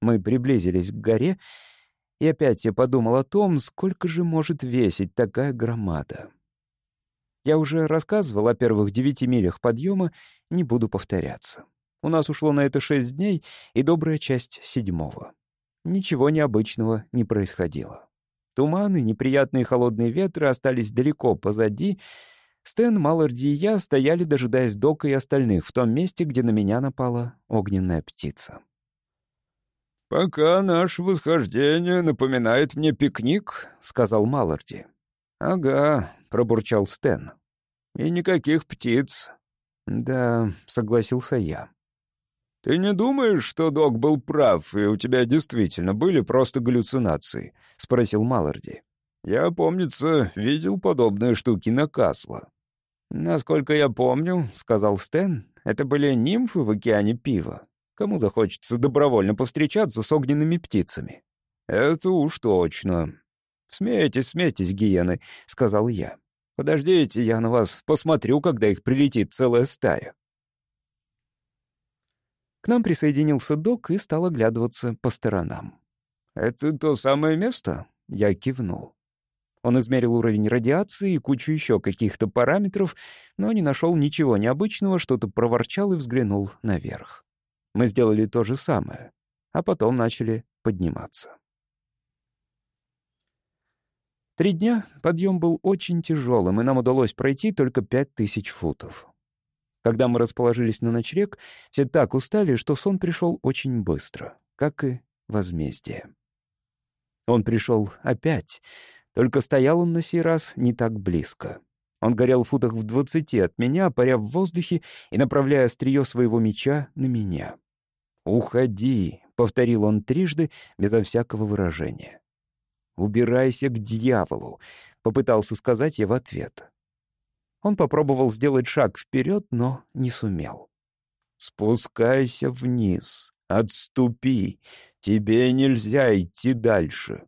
Мы приблизились к горе, и опять я подумал о том, сколько же может весить такая громада. Я уже рассказывал о первых девяти милях подъема, не буду повторяться. У нас ушло на это шесть дней и добрая часть седьмого. Ничего необычного не происходило. Туманы, неприятные холодные ветры остались далеко позади. Стэн, Малларди и я стояли, дожидаясь Дока и остальных, в том месте, где на меня напала огненная птица. «Пока наше восхождение напоминает мне пикник», — сказал Малларди. «Ага», — пробурчал Стэн. «И никаких птиц». «Да», — согласился я. «Ты не думаешь, что док был прав, и у тебя действительно были просто галлюцинации?» — спросил Малларди. «Я, помнится, видел подобные штуки на Касла». «Насколько я помню», — сказал Стэн, — «это были нимфы в океане пива. Кому захочется добровольно повстречаться с огненными птицами?» «Это уж точно», «Смейтесь, смейтесь, гиены», — сказал я. «Подождите, я на вас посмотрю, когда их прилетит целая стая». К нам присоединился док и стал оглядываться по сторонам. «Это то самое место?» — я кивнул. Он измерил уровень радиации и кучу еще каких-то параметров, но не нашел ничего необычного, что-то проворчал и взглянул наверх. Мы сделали то же самое, а потом начали подниматься. Три дня подъем был очень тяжелым, и нам удалось пройти только пять тысяч футов. Когда мы расположились на ночлег, все так устали, что сон пришел очень быстро, как и возмездие. Он пришел опять, только стоял он на сей раз не так близко. Он горел в футах в двадцати от меня, паря в воздухе и направляя острие своего меча на меня. «Уходи», — повторил он трижды, безо всякого выражения. «Убирайся к дьяволу», — попытался сказать я в ответ. Он попробовал сделать шаг вперед, но не сумел. «Спускайся вниз, отступи, тебе нельзя идти дальше.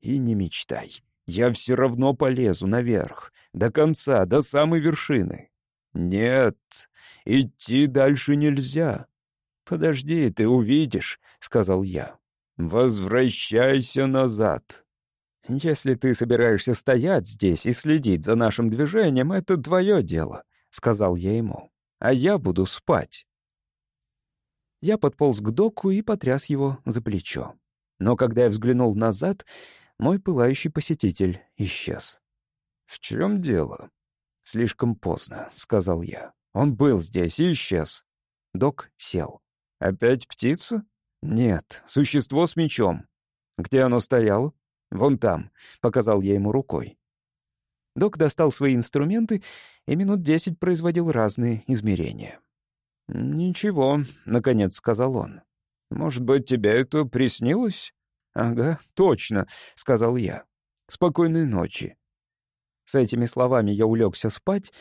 И не мечтай, я все равно полезу наверх, до конца, до самой вершины. Нет, идти дальше нельзя. Подожди, ты увидишь», — сказал я. «Возвращайся назад». «Если ты собираешься стоять здесь и следить за нашим движением, это твое дело», — сказал я ему. «А я буду спать». Я подполз к доку и потряс его за плечо. Но когда я взглянул назад, мой пылающий посетитель исчез. «В чем дело?» «Слишком поздно», — сказал я. «Он был здесь и исчез». Док сел. «Опять птица?» «Нет, существо с мечом». «Где оно стояло?» «Вон там», — показал я ему рукой. Док достал свои инструменты и минут десять производил разные измерения. «Ничего», — наконец сказал он. «Может быть, тебе это приснилось?» «Ага, точно», — сказал я. «Спокойной ночи». С этими словами я улегся спать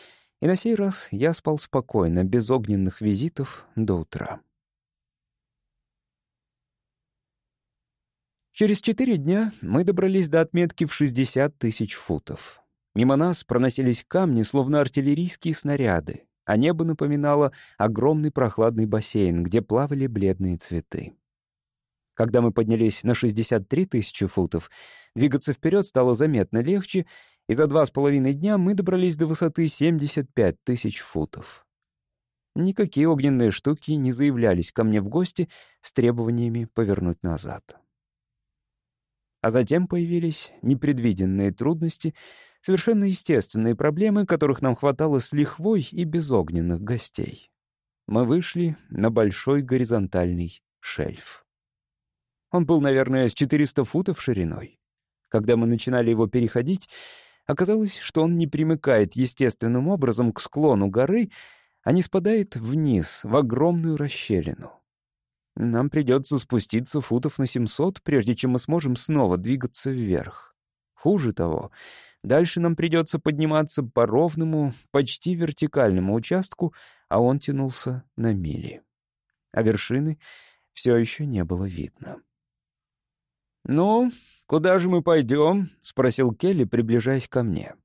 И на сей раз я спал спокойно, без огненных визитов до утра. Через четыре дня мы добрались до отметки в 60 тысяч футов. Мимо нас проносились камни, словно артиллерийские снаряды, а небо напоминало огромный прохладный бассейн, где плавали бледные цветы. Когда мы поднялись на 63 тысячи футов, двигаться вперед стало заметно легче, и за два с половиной дня мы добрались до высоты 75 тысяч футов. Никакие огненные штуки не заявлялись ко мне в гости с требованиями повернуть назад. А затем появились непредвиденные трудности, совершенно естественные проблемы, которых нам хватало с лихвой и без огненных гостей. Мы вышли на большой горизонтальный шельф. Он был, наверное, с 400 футов шириной. Когда мы начинали его переходить, оказалось, что он не примыкает естественным образом к склону горы, а не спадает вниз, в огромную расщелину. Нам придется спуститься футов на 700, прежде чем мы сможем снова двигаться вверх. Хуже того, дальше нам придется подниматься по ровному, почти вертикальному участку, а он тянулся на мили. А вершины все еще не было видно. «Ну, куда же мы пойдем?» — спросил Келли, приближаясь ко мне.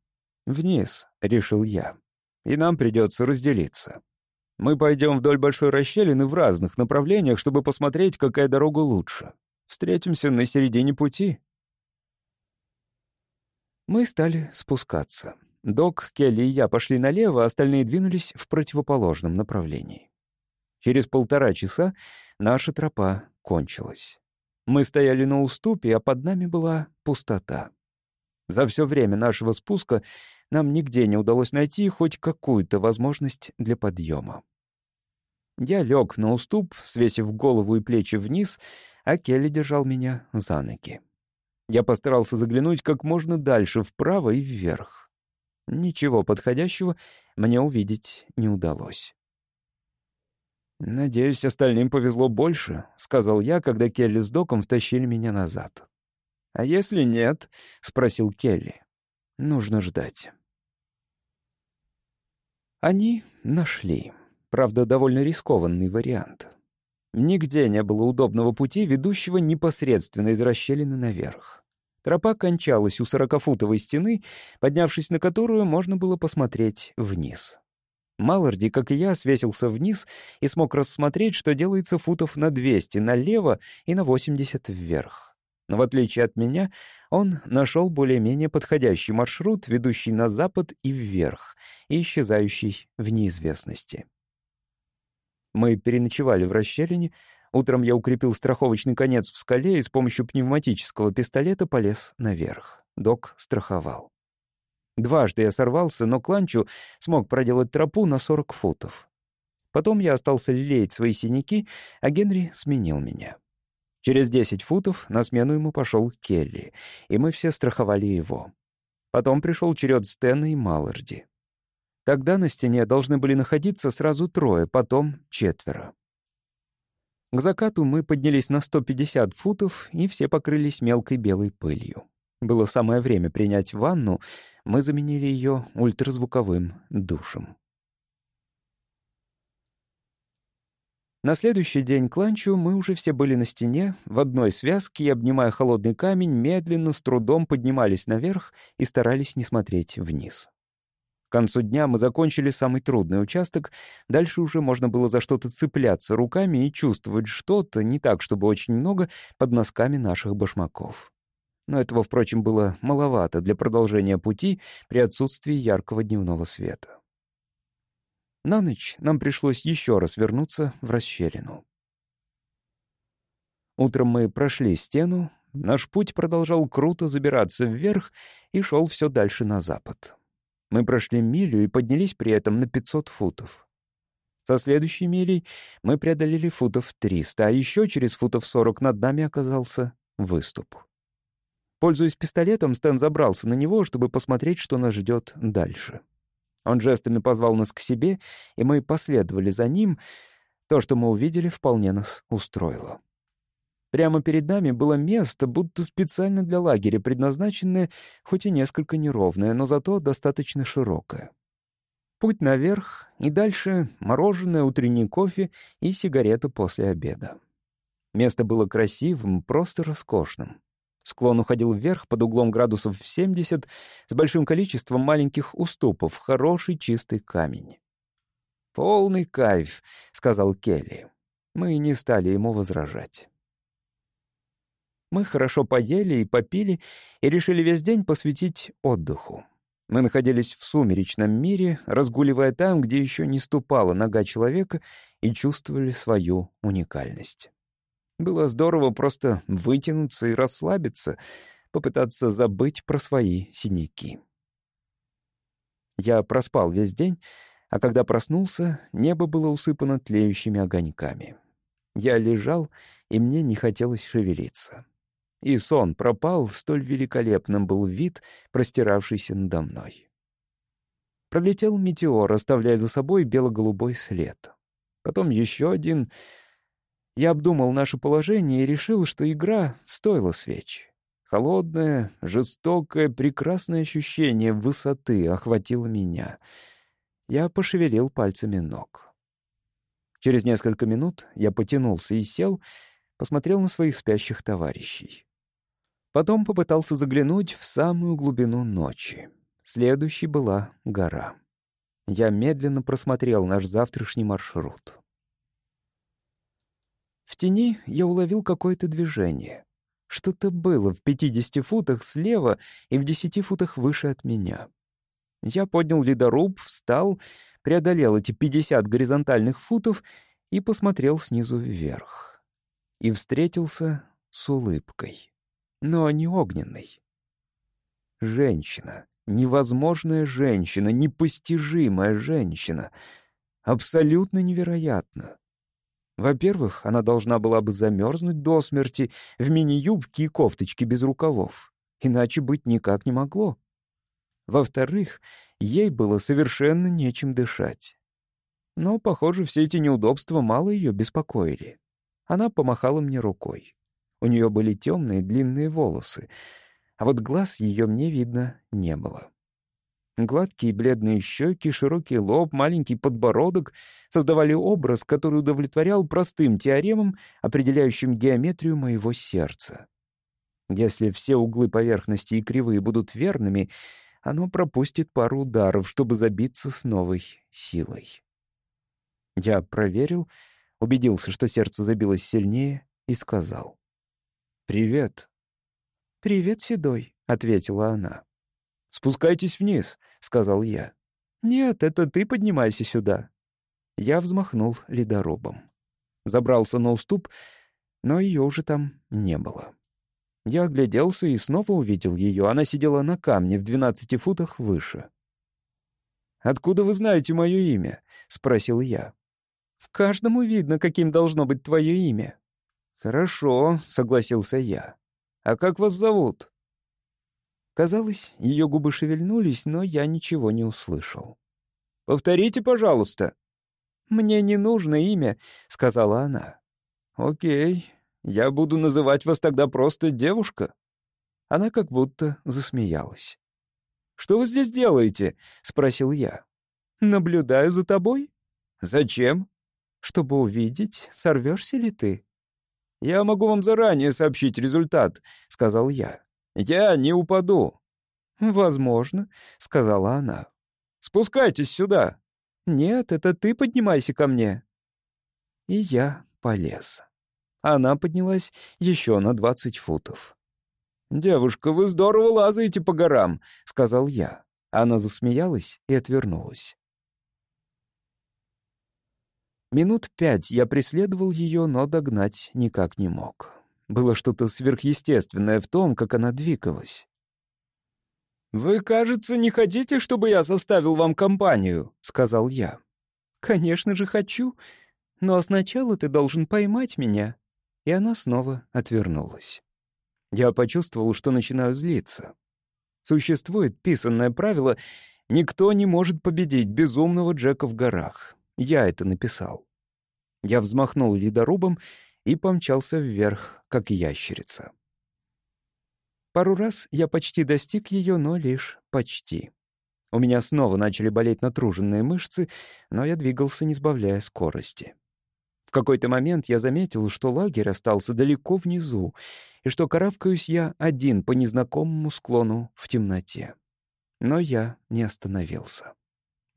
«Вниз», — решил я. «И нам придется разделиться». Мы пойдем вдоль большой расщелины в разных направлениях, чтобы посмотреть, какая дорога лучше. Встретимся на середине пути». Мы стали спускаться. Док, Келли и я пошли налево, остальные двинулись в противоположном направлении. Через полтора часа наша тропа кончилась. Мы стояли на уступе, а под нами была пустота. За все время нашего спуска нам нигде не удалось найти хоть какую-то возможность для подъема. Я лег на уступ, свесив голову и плечи вниз, а Келли держал меня за ноги. Я постарался заглянуть как можно дальше, вправо и вверх. Ничего подходящего мне увидеть не удалось. «Надеюсь, остальным повезло больше», — сказал я, когда Келли с Доком втащили меня назад. «А если нет?» — спросил Келли. «Нужно ждать». Они нашли. Правда, довольно рискованный вариант. Нигде не было удобного пути, ведущего непосредственно из расщелины наверх. Тропа кончалась у сорокафутовой стены, поднявшись на которую можно было посмотреть вниз. Малларди, как и я, свесился вниз и смог рассмотреть, что делается футов на 200 налево и на 80 вверх. Но в отличие от меня, он нашел более-менее подходящий маршрут, ведущий на запад и вверх, и исчезающий в неизвестности. Мы переночевали в расщелине. Утром я укрепил страховочный конец в скале и с помощью пневматического пистолета полез наверх. Док страховал. Дважды я сорвался, но Кланчу смог проделать тропу на 40 футов. Потом я остался лелеять свои синяки, а Генри сменил меня. Через 10 футов на смену ему пошел Келли, и мы все страховали его. Потом пришел черед Стэна и Малларди. Тогда на стене должны были находиться сразу трое, потом четверо. К закату мы поднялись на 150 футов, и все покрылись мелкой белой пылью. Было самое время принять ванну, мы заменили ее ультразвуковым душем. На следующий день к ланчу мы уже все были на стене, в одной связке и, обнимая холодный камень, медленно, с трудом поднимались наверх и старались не смотреть вниз. К концу дня мы закончили самый трудный участок, дальше уже можно было за что-то цепляться руками и чувствовать что-то, не так, чтобы очень много, под носками наших башмаков. Но этого, впрочем, было маловато для продолжения пути при отсутствии яркого дневного света. На ночь нам пришлось еще раз вернуться в расщелину. Утром мы прошли стену, наш путь продолжал круто забираться вверх и шел все дальше на запад. Мы прошли милю и поднялись при этом на 500 футов. Со следующей милей мы преодолели футов 300, а еще через футов 40 над нами оказался выступ. Пользуясь пистолетом, Стэн забрался на него, чтобы посмотреть, что нас ждет дальше. Он жестами позвал нас к себе, и мы последовали за ним. То, что мы увидели, вполне нас устроило. Прямо перед нами было место, будто специально для лагеря, предназначенное, хоть и несколько неровное, но зато достаточно широкое. Путь наверх, и дальше мороженое, утренний кофе и сигарета после обеда. Место было красивым, просто роскошным. Склон уходил вверх под углом градусов в 70 с большим количеством маленьких уступов, хороший чистый камень. «Полный кайф», — сказал Келли. Мы не стали ему возражать. Мы хорошо поели и попили и решили весь день посвятить отдыху. Мы находились в сумеречном мире, разгуливая там, где еще не ступала нога человека, и чувствовали свою уникальность. Было здорово просто вытянуться и расслабиться, попытаться забыть про свои синяки. Я проспал весь день, а когда проснулся, небо было усыпано тлеющими огоньками. Я лежал, и мне не хотелось шевелиться. И сон пропал, столь великолепным был вид, простиравшийся надо мной. Пролетел метеор, оставляя за собой бело-голубой след. Потом еще один. Я обдумал наше положение и решил, что игра стоила свеч. Холодное, жестокое, прекрасное ощущение высоты охватило меня. Я пошевелил пальцами ног. Через несколько минут я потянулся и сел, посмотрел на своих спящих товарищей. Потом попытался заглянуть в самую глубину ночи. Следующей была гора. Я медленно просмотрел наш завтрашний маршрут. В тени я уловил какое-то движение. Что-то было в 50 футах слева и в 10 футах выше от меня. Я поднял ледоруб, встал, преодолел эти 50 горизонтальных футов и посмотрел снизу вверх. И встретился с улыбкой но не огненной. Женщина, невозможная женщина, непостижимая женщина. Абсолютно невероятно. Во-первых, она должна была бы замерзнуть до смерти в мини-юбке и кофточке без рукавов. Иначе быть никак не могло. Во-вторых, ей было совершенно нечем дышать. Но, похоже, все эти неудобства мало ее беспокоили. Она помахала мне рукой. У нее были темные длинные волосы, а вот глаз ее мне видно не было. Гладкие бледные щеки, широкий лоб, маленький подбородок создавали образ, который удовлетворял простым теоремам, определяющим геометрию моего сердца. Если все углы поверхности и кривые будут верными, оно пропустит пару ударов, чтобы забиться с новой силой. Я проверил, убедился, что сердце забилось сильнее, и сказал. «Привет». «Привет, Седой», — ответила она. «Спускайтесь вниз», — сказал я. «Нет, это ты поднимайся сюда». Я взмахнул ледорубом. Забрался на уступ, но ее уже там не было. Я огляделся и снова увидел ее. Она сидела на камне в двенадцати футах выше. «Откуда вы знаете мое имя?» — спросил я. «Каждому видно, каким должно быть твое имя», «Хорошо», — согласился я. «А как вас зовут?» Казалось, ее губы шевельнулись, но я ничего не услышал. «Повторите, пожалуйста». «Мне не нужно имя», — сказала она. «Окей, я буду называть вас тогда просто девушка». Она как будто засмеялась. «Что вы здесь делаете?» — спросил я. «Наблюдаю за тобой». «Зачем?» «Чтобы увидеть, сорвешься ли ты». «Я могу вам заранее сообщить результат», — сказал я. «Я не упаду». «Возможно», — сказала она. «Спускайтесь сюда». «Нет, это ты поднимайся ко мне». И я полез. Она поднялась еще на двадцать футов. «Девушка, вы здорово лазаете по горам», — сказал я. Она засмеялась и отвернулась. Минут пять я преследовал ее, но догнать никак не мог. Было что-то сверхъестественное в том, как она двигалась. «Вы, кажется, не хотите, чтобы я составил вам компанию?» — сказал я. «Конечно же хочу, но сначала ты должен поймать меня». И она снова отвернулась. Я почувствовал, что начинаю злиться. Существует писанное правило «Никто не может победить безумного Джека в горах». Я это написал. Я взмахнул ледорубом и помчался вверх, как ящерица. Пару раз я почти достиг ее, но лишь почти. У меня снова начали болеть натруженные мышцы, но я двигался, не сбавляя скорости. В какой-то момент я заметил, что лагерь остался далеко внизу, и что карабкаюсь я один по незнакомому склону в темноте. Но я не остановился.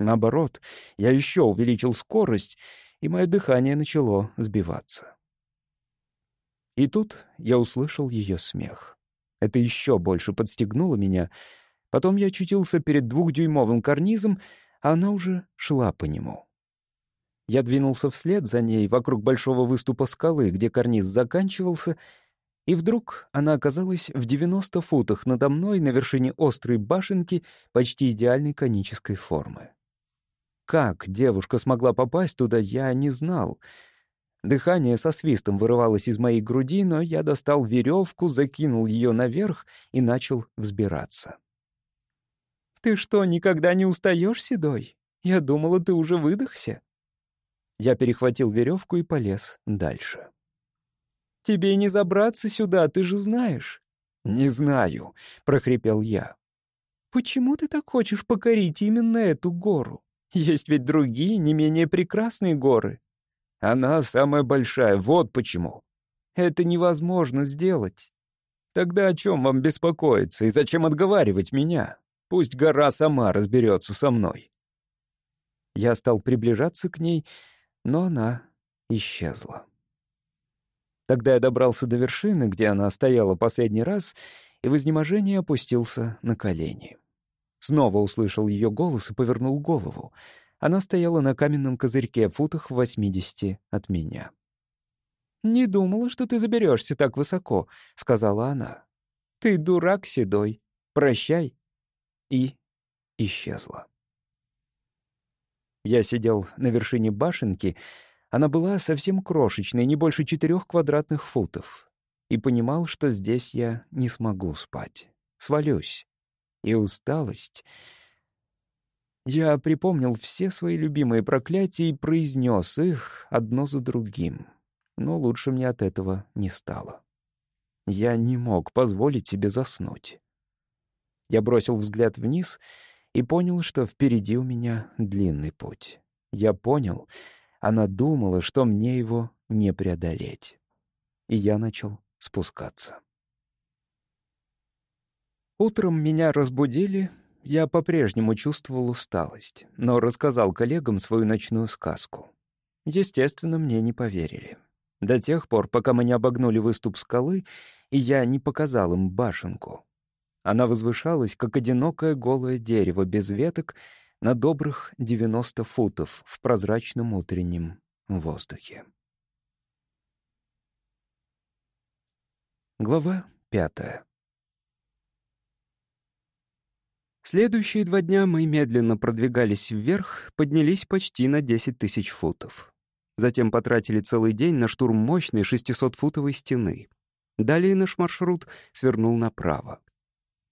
Наоборот, я еще увеличил скорость, и мое дыхание начало сбиваться. И тут я услышал ее смех. Это еще больше подстегнуло меня. Потом я очутился перед двухдюймовым карнизом, а она уже шла по нему. Я двинулся вслед за ней вокруг большого выступа скалы, где карниз заканчивался, и вдруг она оказалась в 90 футах надо мной на вершине острой башенки почти идеальной конической формы. Как девушка смогла попасть туда, я не знал. Дыхание со свистом вырывалось из моей груди, но я достал веревку, закинул ее наверх и начал взбираться. «Ты что, никогда не устаешь, Седой? Я думала, ты уже выдохся». Я перехватил веревку и полез дальше. «Тебе не забраться сюда, ты же знаешь». «Не знаю», — прохрипел я. «Почему ты так хочешь покорить именно эту гору? Есть ведь другие, не менее прекрасные горы». «Она самая большая, вот почему». «Это невозможно сделать». «Тогда о чем вам беспокоиться и зачем отговаривать меня? Пусть гора сама разберется со мной». Я стал приближаться к ней, — но она исчезла. Тогда я добрался до вершины, где она стояла последний раз, и в изнеможении опустился на колени. Снова услышал ее голос и повернул голову. Она стояла на каменном козырьке в футах в восьмидесяти от меня. «Не думала, что ты заберешься так высоко», — сказала она. «Ты дурак седой. Прощай». И исчезла. Я сидел на вершине башенки, она была совсем крошечной, не больше четырех квадратных футов, и понимал, что здесь я не смогу спать, свалюсь. И усталость... Я припомнил все свои любимые проклятия и произнес их одно за другим. Но лучше мне от этого не стало. Я не мог позволить себе заснуть. Я бросил взгляд вниз — и понял, что впереди у меня длинный путь. Я понял, она думала, что мне его не преодолеть. И я начал спускаться. Утром меня разбудили, я по-прежнему чувствовал усталость, но рассказал коллегам свою ночную сказку. Естественно, мне не поверили. До тех пор, пока мы не обогнули выступ скалы, и я не показал им башенку. Она возвышалась, как одинокое голое дерево без веток, на добрых 90 футов в прозрачном утреннем воздухе. Глава пятая. Следующие два дня мы медленно продвигались вверх, поднялись почти на 10 тысяч футов. Затем потратили целый день на штурм мощной 600-футовой стены. Далее наш маршрут свернул направо.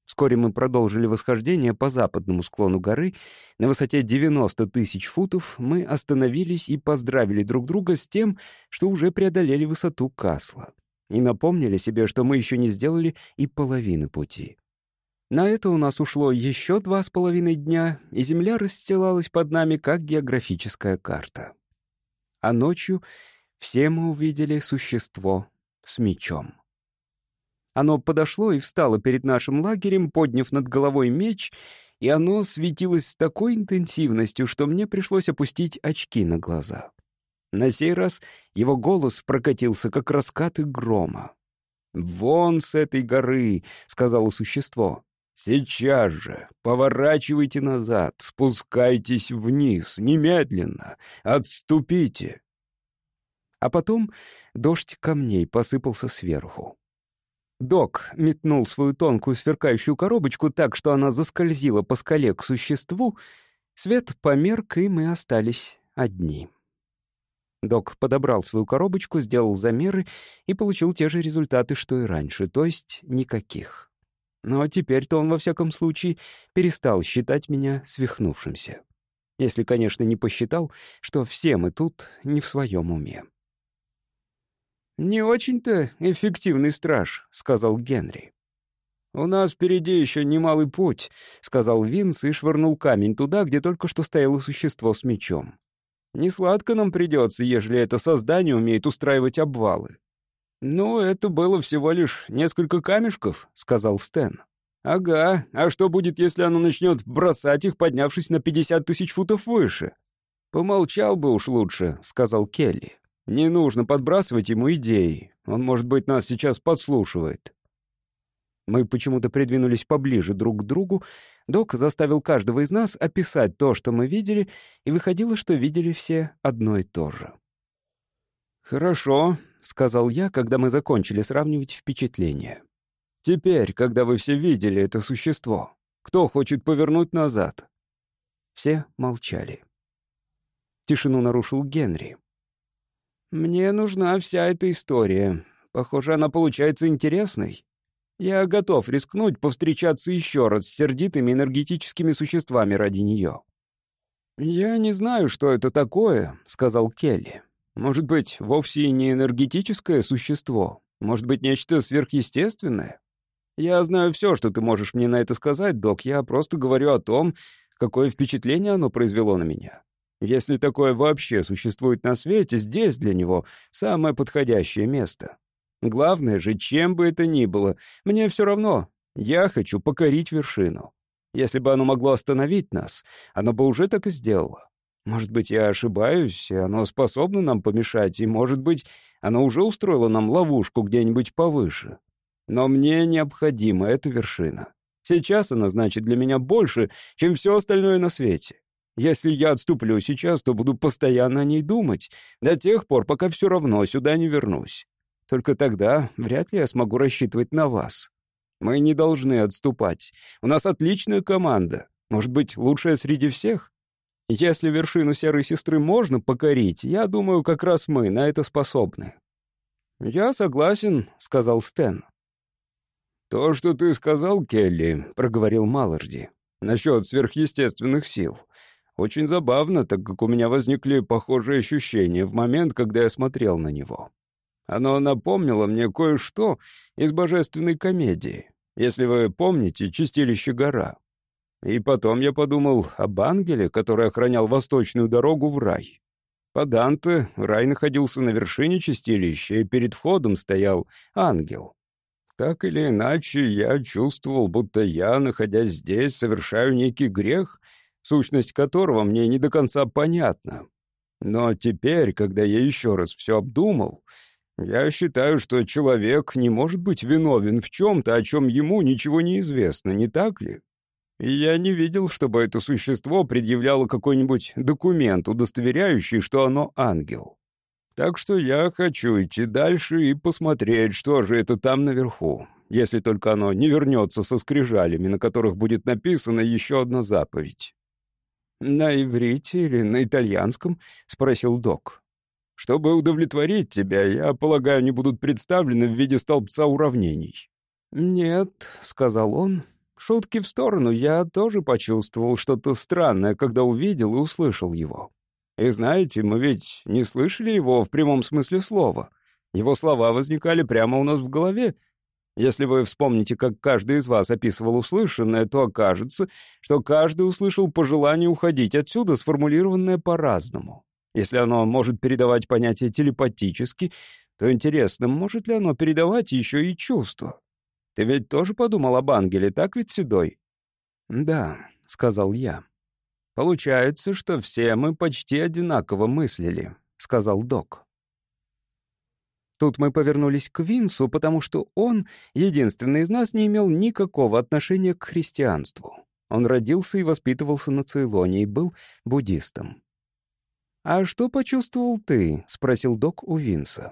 Вскоре мы продолжили восхождение по западному склону горы. На высоте 90 тысяч футов мы остановились и поздравили друг друга с тем, что уже преодолели высоту Касла. И напомнили себе, что мы еще не сделали и половины пути. На это у нас ушло еще два с половиной дня, и земля расстилалась под нами, как географическая карта. А ночью все мы увидели существо с мечом. Оно подошло и встало перед нашим лагерем, подняв над головой меч, и оно светилось с такой интенсивностью, что мне пришлось опустить очки на глаза. На сей раз его голос прокатился, как раскаты грома. «Вон с этой горы!» — сказало существо. «Сейчас же! Поворачивайте назад, спускайтесь вниз, немедленно! Отступите!» А потом дождь камней посыпался сверху. Док метнул свою тонкую сверкающую коробочку так, что она заскользила по скале к существу. Свет померк, и мы остались одни. Док подобрал свою коробочку, сделал замеры и получил те же результаты, что и раньше, то есть никаких. Но теперь-то он, во всяком случае, перестал считать меня свихнувшимся. Если, конечно, не посчитал, что все мы тут не в своем уме. «Не очень-то эффективный страж», — сказал Генри. «У нас впереди еще немалый путь», — сказал Винс и швырнул камень туда, где только что стояло существо с мечом. «Несладко нам придется, ежели это создание умеет устраивать обвалы». «Ну, это было всего лишь несколько камешков», — сказал Стэн. «Ага, а что будет, если оно начнет бросать их, поднявшись на 50 тысяч футов выше?» «Помолчал бы уж лучше», — сказал Келли. «Не нужно подбрасывать ему идеи. Он, может быть, нас сейчас подслушивает». Мы почему-то придвинулись поближе друг к другу. Док заставил каждого из нас описать то, что мы видели, и выходило, что видели все одно и то же. «Хорошо», — сказал я, когда мы закончили сравнивать впечатления. «Теперь, когда вы все видели это существо, кто хочет повернуть назад?» Все молчали. Тишину нарушил Генри. «Мне нужна вся эта история. Похоже, она получается интересной. Я готов рискнуть повстречаться еще раз с сердитыми энергетическими существами ради нее». «Я не знаю, что это такое», — сказал Келли. «Может быть, вовсе не энергетическое существо. Может быть, нечто сверхъестественное? Я знаю все, что ты можешь мне на это сказать, док. Я просто говорю о том, какое впечатление оно произвело на меня. Если такое вообще существует на свете, здесь для него самое подходящее место. Главное же, чем бы это ни было, мне все равно. Я хочу покорить вершину. Если бы оно могло остановить нас, оно бы уже так и сделало. Может быть, я ошибаюсь, и оно способно нам помешать, и, может быть, оно уже устроило нам ловушку где-нибудь повыше. Но мне необходима эта вершина. Сейчас она значит для меня больше, чем все остальное на свете. Если я отступлю сейчас, то буду постоянно о ней думать, до тех пор, пока все равно сюда не вернусь. Только тогда вряд ли я смогу рассчитывать на вас. Мы не должны отступать. У нас отличная команда. Может быть, лучшая среди всех? Если вершину серой сестры можно покорить, я думаю, как раз мы на это способны». «Я согласен», — сказал Стэн. «То, что ты сказал, Келли», — проговорил Малларди, — «насчет сверхъестественных сил. Очень забавно, так как у меня возникли похожие ощущения в момент, когда я смотрел на него. Оно напомнило мне кое-что из божественной комедии, если вы помните «Чистилище гора». И потом я подумал об ангеле, который охранял восточную дорогу в рай. По Данте рай находился на вершине чистилища, и перед входом стоял ангел. Так или иначе, я чувствовал, будто я, находясь здесь, совершаю некий грех, сущность которого мне не до конца понятна. Но теперь, когда я еще раз все обдумал, я считаю, что человек не может быть виновен в чем-то, о чем ему ничего не известно, не так ли? Я не видел, чтобы это существо предъявляло какой-нибудь документ, удостоверяющий, что оно ангел. Так что я хочу идти дальше и посмотреть, что же это там наверху, если только оно не вернется со скрижалями, на которых будет написана еще одна заповедь. «На иврите или на итальянском?» — спросил док. Чтобы удовлетворить тебя, я полагаю, они будут представлены в виде столбца уравнений». «Нет», — сказал он, — «шутки в сторону, я тоже почувствовал что-то странное, когда увидел и услышал его. И знаете, мы ведь не слышали его в прямом смысле слова. Его слова возникали прямо у нас в голове. Если вы вспомните, как каждый из вас описывал услышанное, то окажется, что каждый услышал пожелание уходить отсюда, сформулированное по-разному. Если оно может передавать понятия телепатически, то интересно, может ли оно передавать еще и чувства? Ты ведь тоже подумал об ангеле, так ведь, Седой? «Да», — сказал я. «Получается, что все мы почти одинаково мыслили», — сказал док. Тут мы повернулись к Винсу, потому что он, единственный из нас, не имел никакого отношения к христианству. Он родился и воспитывался на Цейлоне и был буддистом. «А что почувствовал ты?» — спросил док у Винса.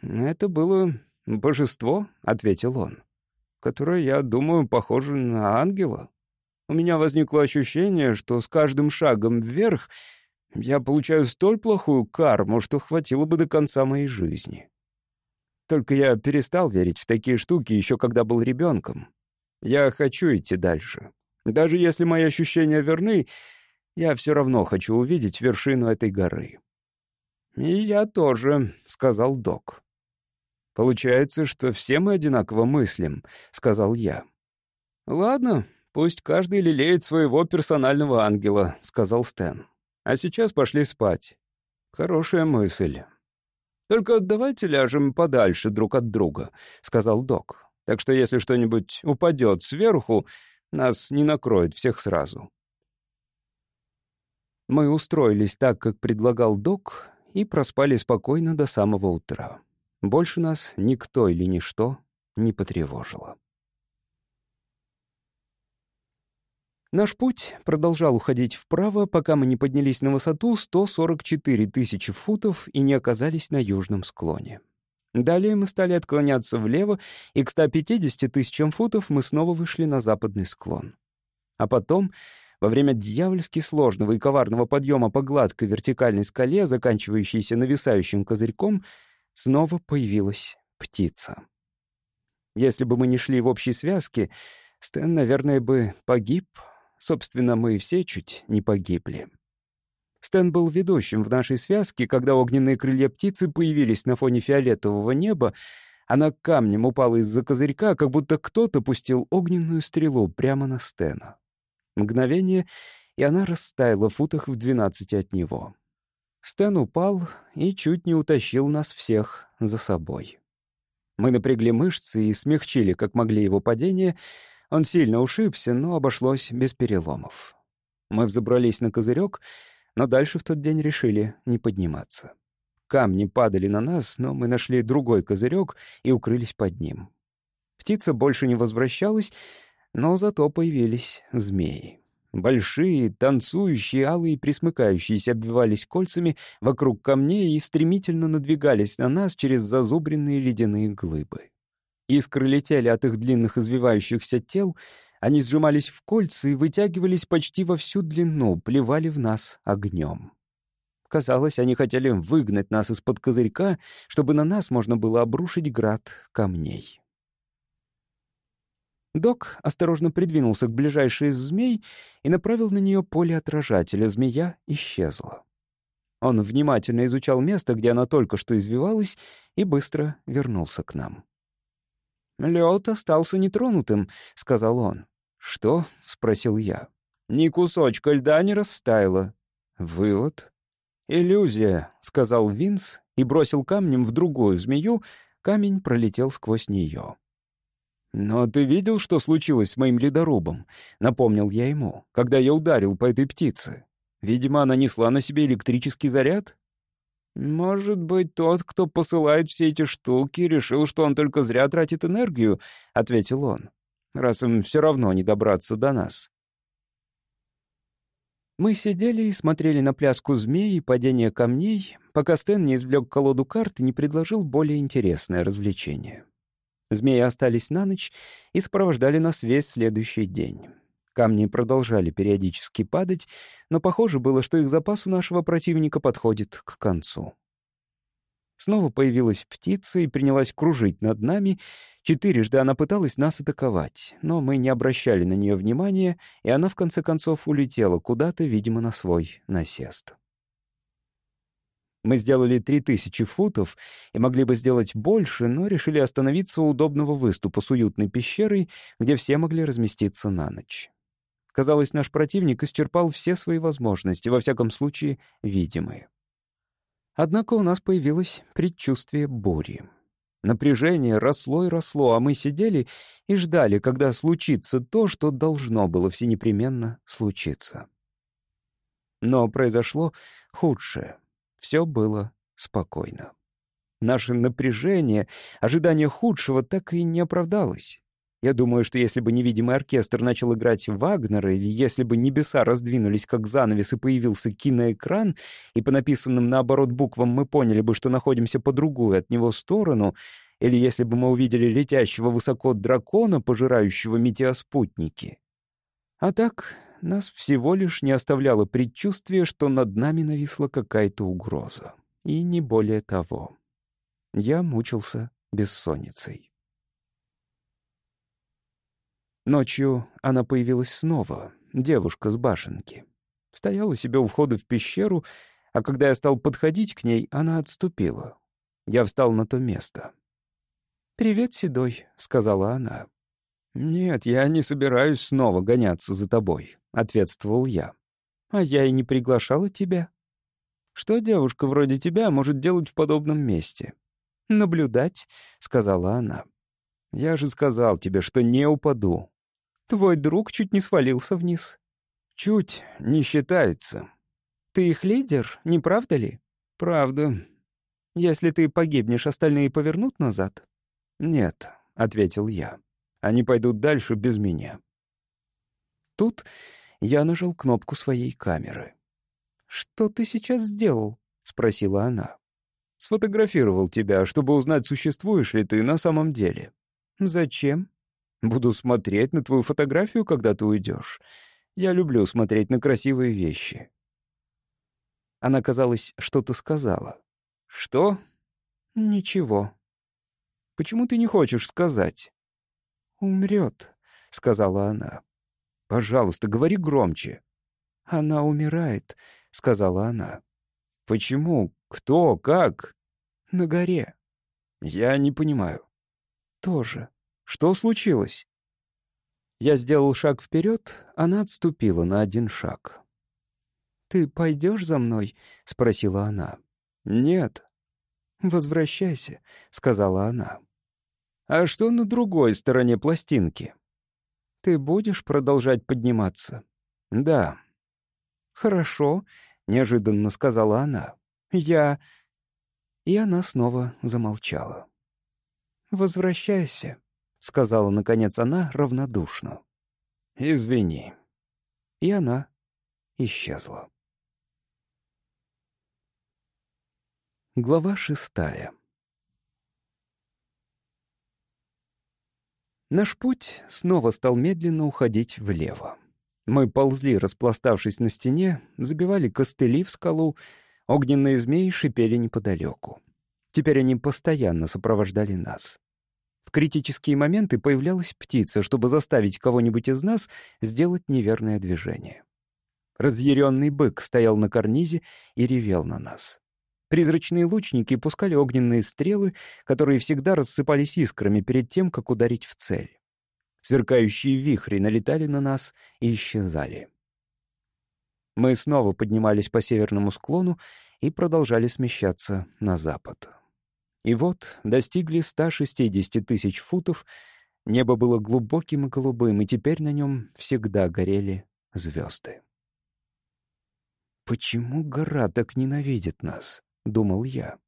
«Это было божество», — ответил он, «которое, я думаю, похоже на ангела. У меня возникло ощущение, что с каждым шагом вверх я получаю столь плохую карму, что хватило бы до конца моей жизни. Только я перестал верить в такие штуки еще когда был ребенком. Я хочу идти дальше. Даже если мои ощущения верны, я все равно хочу увидеть вершину этой горы». «И я тоже», — сказал док. «Получается, что все мы одинаково мыслим», — сказал я. «Ладно, пусть каждый лелеет своего персонального ангела», — сказал Стэн. «А сейчас пошли спать». «Хорошая мысль». «Только давайте ляжем подальше друг от друга», — сказал док. «Так что если что-нибудь упадет сверху, нас не накроет всех сразу». Мы устроились так, как предлагал док, и проспали спокойно до самого утра. Больше нас никто или ничто не потревожило. Наш путь продолжал уходить вправо, пока мы не поднялись на высоту 144 тысячи футов и не оказались на южном склоне. Далее мы стали отклоняться влево, и к 150 тысячам футов мы снова вышли на западный склон. А потом, во время дьявольски сложного и коварного подъема по гладкой вертикальной скале, заканчивающейся нависающим козырьком, снова появилась птица. Если бы мы не шли в общей связке, Стэн, наверное, бы погиб. Собственно, мы все чуть не погибли. Стэн был ведущим в нашей связке, когда огненные крылья птицы появились на фоне фиолетового неба, она камнем упала из-за козырька, как будто кто-то пустил огненную стрелу прямо на Стэна. Мгновение, и она растаяла в футах в двенадцати от него. Стэн упал и чуть не утащил нас всех за собой. Мы напрягли мышцы и смягчили, как могли, его падение. Он сильно ушибся, но обошлось без переломов. Мы взобрались на козырек, но дальше в тот день решили не подниматься. Камни падали на нас, но мы нашли другой козырек и укрылись под ним. Птица больше не возвращалась, но зато появились змеи. Большие, танцующие, алые, присмыкающиеся обвивались кольцами вокруг камней и стремительно надвигались на нас через зазубренные ледяные глыбы. Искры летели от их длинных извивающихся тел, они сжимались в кольца и вытягивались почти во всю длину, плевали в нас огнем. Казалось, они хотели выгнать нас из-под козырька, чтобы на нас можно было обрушить град камней. Док осторожно придвинулся к ближайшей из змей и направил на нее поле отражателя. Змея исчезла. Он внимательно изучал место, где она только что извивалась, и быстро вернулся к нам. «Лед остался нетронутым», — сказал он. «Что?» — спросил я. «Ни кусочка льда не растаяло». «Вывод?» «Иллюзия», — сказал Винс и бросил камнем в другую змею. Камень пролетел сквозь нее. «Но ты видел, что случилось с моим ледорубом?» — напомнил я ему, когда я ударил по этой птице. «Видимо, она несла на себе электрический заряд?» «Может быть, тот, кто посылает все эти штуки, решил, что он только зря тратит энергию», — ответил он, «раз им все равно не добраться до нас». Мы сидели и смотрели на пляску змей и падение камней, пока Стэн не извлек колоду карт и не предложил более интересное развлечение. Змеи остались на ночь и сопровождали нас весь следующий день. Камни продолжали периодически падать, но похоже было, что их запас у нашего противника подходит к концу. Снова появилась птица и принялась кружить над нами. Четырежды она пыталась нас атаковать, но мы не обращали на нее внимания, и она в конце концов улетела куда-то, видимо, на свой насест. Мы сделали 3000 футов и могли бы сделать больше, но решили остановиться у удобного выступа с уютной пещерой, где все могли разместиться на ночь. Казалось, наш противник исчерпал все свои возможности, во всяком случае, видимые. Однако у нас появилось предчувствие бури. Напряжение росло и росло, а мы сидели и ждали, когда случится то, что должно было всенепременно случиться. Но произошло худшее. Все было спокойно. Наше напряжение, ожидание худшего так и не оправдалось. Я думаю, что если бы невидимый оркестр начал играть Вагнера, или если бы небеса раздвинулись как занавес и появился киноэкран, и по написанным наоборот буквам мы поняли бы, что находимся по другую от него сторону, или если бы мы увидели летящего высоко дракона, пожирающего метеоспутники. А так нас всего лишь не оставляло предчувствие, что над нами нависла какая-то угроза. И не более того. Я мучился бессонницей. Ночью она появилась снова, девушка с башенки. Стояла себе у входа в пещеру, а когда я стал подходить к ней, она отступила. Я встал на то место. «Привет, Седой», — сказала она. «Нет, я не собираюсь снова гоняться за тобой», — ответствовал я. «А я и не приглашала тебя». «Что девушка вроде тебя может делать в подобном месте?» «Наблюдать», — сказала она. «Я же сказал тебе, что не упаду». «Твой друг чуть не свалился вниз». «Чуть не считается». «Ты их лидер, не правда ли?» «Правда». «Если ты погибнешь, остальные повернут назад?» «Нет», — ответил я. «Они пойдут дальше без меня». Тут я нажал кнопку своей камеры. «Что ты сейчас сделал?» — спросила она. «Сфотографировал тебя, чтобы узнать, существуешь ли ты на самом деле». «Зачем?» «Буду смотреть на твою фотографию, когда ты уйдешь. Я люблю смотреть на красивые вещи». Она, казалось, что-то сказала. «Что?» «Ничего». «Почему ты не хочешь сказать?» «Умрет», — сказала она. «Пожалуйста, говори громче». «Она умирает», — сказала она. «Почему? Кто? Как?» «На горе». «Я не понимаю». «Тоже. Что случилось?» Я сделал шаг вперед, она отступила на один шаг. «Ты пойдешь за мной?» — спросила она. «Нет». «Возвращайся», — сказала она. «А что на другой стороне пластинки?» «Ты будешь продолжать подниматься?» «Да». «Хорошо», — неожиданно сказала она. «Я...» И она снова замолчала. «Возвращайся», — сказала, наконец, она равнодушно. «Извини». И она исчезла. Глава шестая. Наш путь снова стал медленно уходить влево. Мы ползли, распластавшись на стене, забивали костыли в скалу, огненные змеи шипели неподалеку. Теперь они постоянно сопровождали нас. В критические моменты появлялась птица, чтобы заставить кого-нибудь из нас сделать неверное движение. Разъяренный бык стоял на карнизе и ревел на нас. Призрачные лучники пускали огненные стрелы, которые всегда рассыпались искрами перед тем, как ударить в цель. Сверкающие вихри налетали на нас и исчезали. Мы снова поднимались по северному склону и продолжали смещаться на запад. И вот достигли 160 тысяч футов, небо было глубоким и голубым, и теперь на нем всегда горели звезды. «Почему гора так ненавидит нас?» — думал я.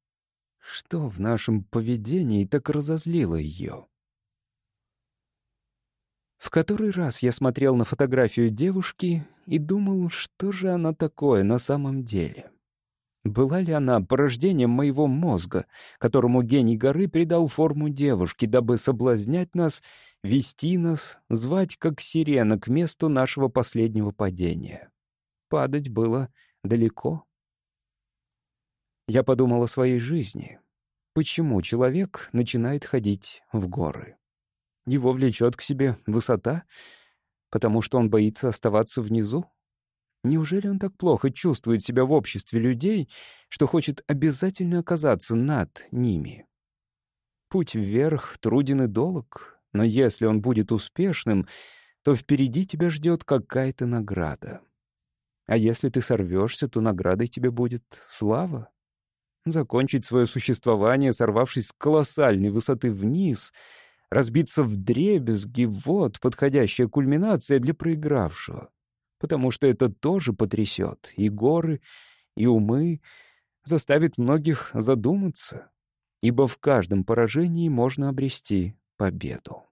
«Что в нашем поведении так разозлило ее?» В который раз я смотрел на фотографию девушки и думал, что же она такое на самом деле. Была ли она порождением моего мозга, которому гений горы придал форму девушки, дабы соблазнять нас, вести нас, звать как сирена к месту нашего последнего падения? Падать было далеко. Я подумал о своей жизни. Почему человек начинает ходить в горы? Его влечет к себе высота, потому что он боится оставаться внизу? Неужели он так плохо чувствует себя в обществе людей, что хочет обязательно оказаться над ними? Путь вверх труден и долг, но если он будет успешным, то впереди тебя ждет какая-то награда. А если ты сорвешься, то наградой тебе будет слава. Закончить свое существование, сорвавшись с колоссальной высоты вниз — разбиться в дребезги — вот подходящая кульминация для проигравшего. Потому что это тоже потрясет и горы, и умы, заставит многих задуматься, ибо в каждом поражении можно обрести победу.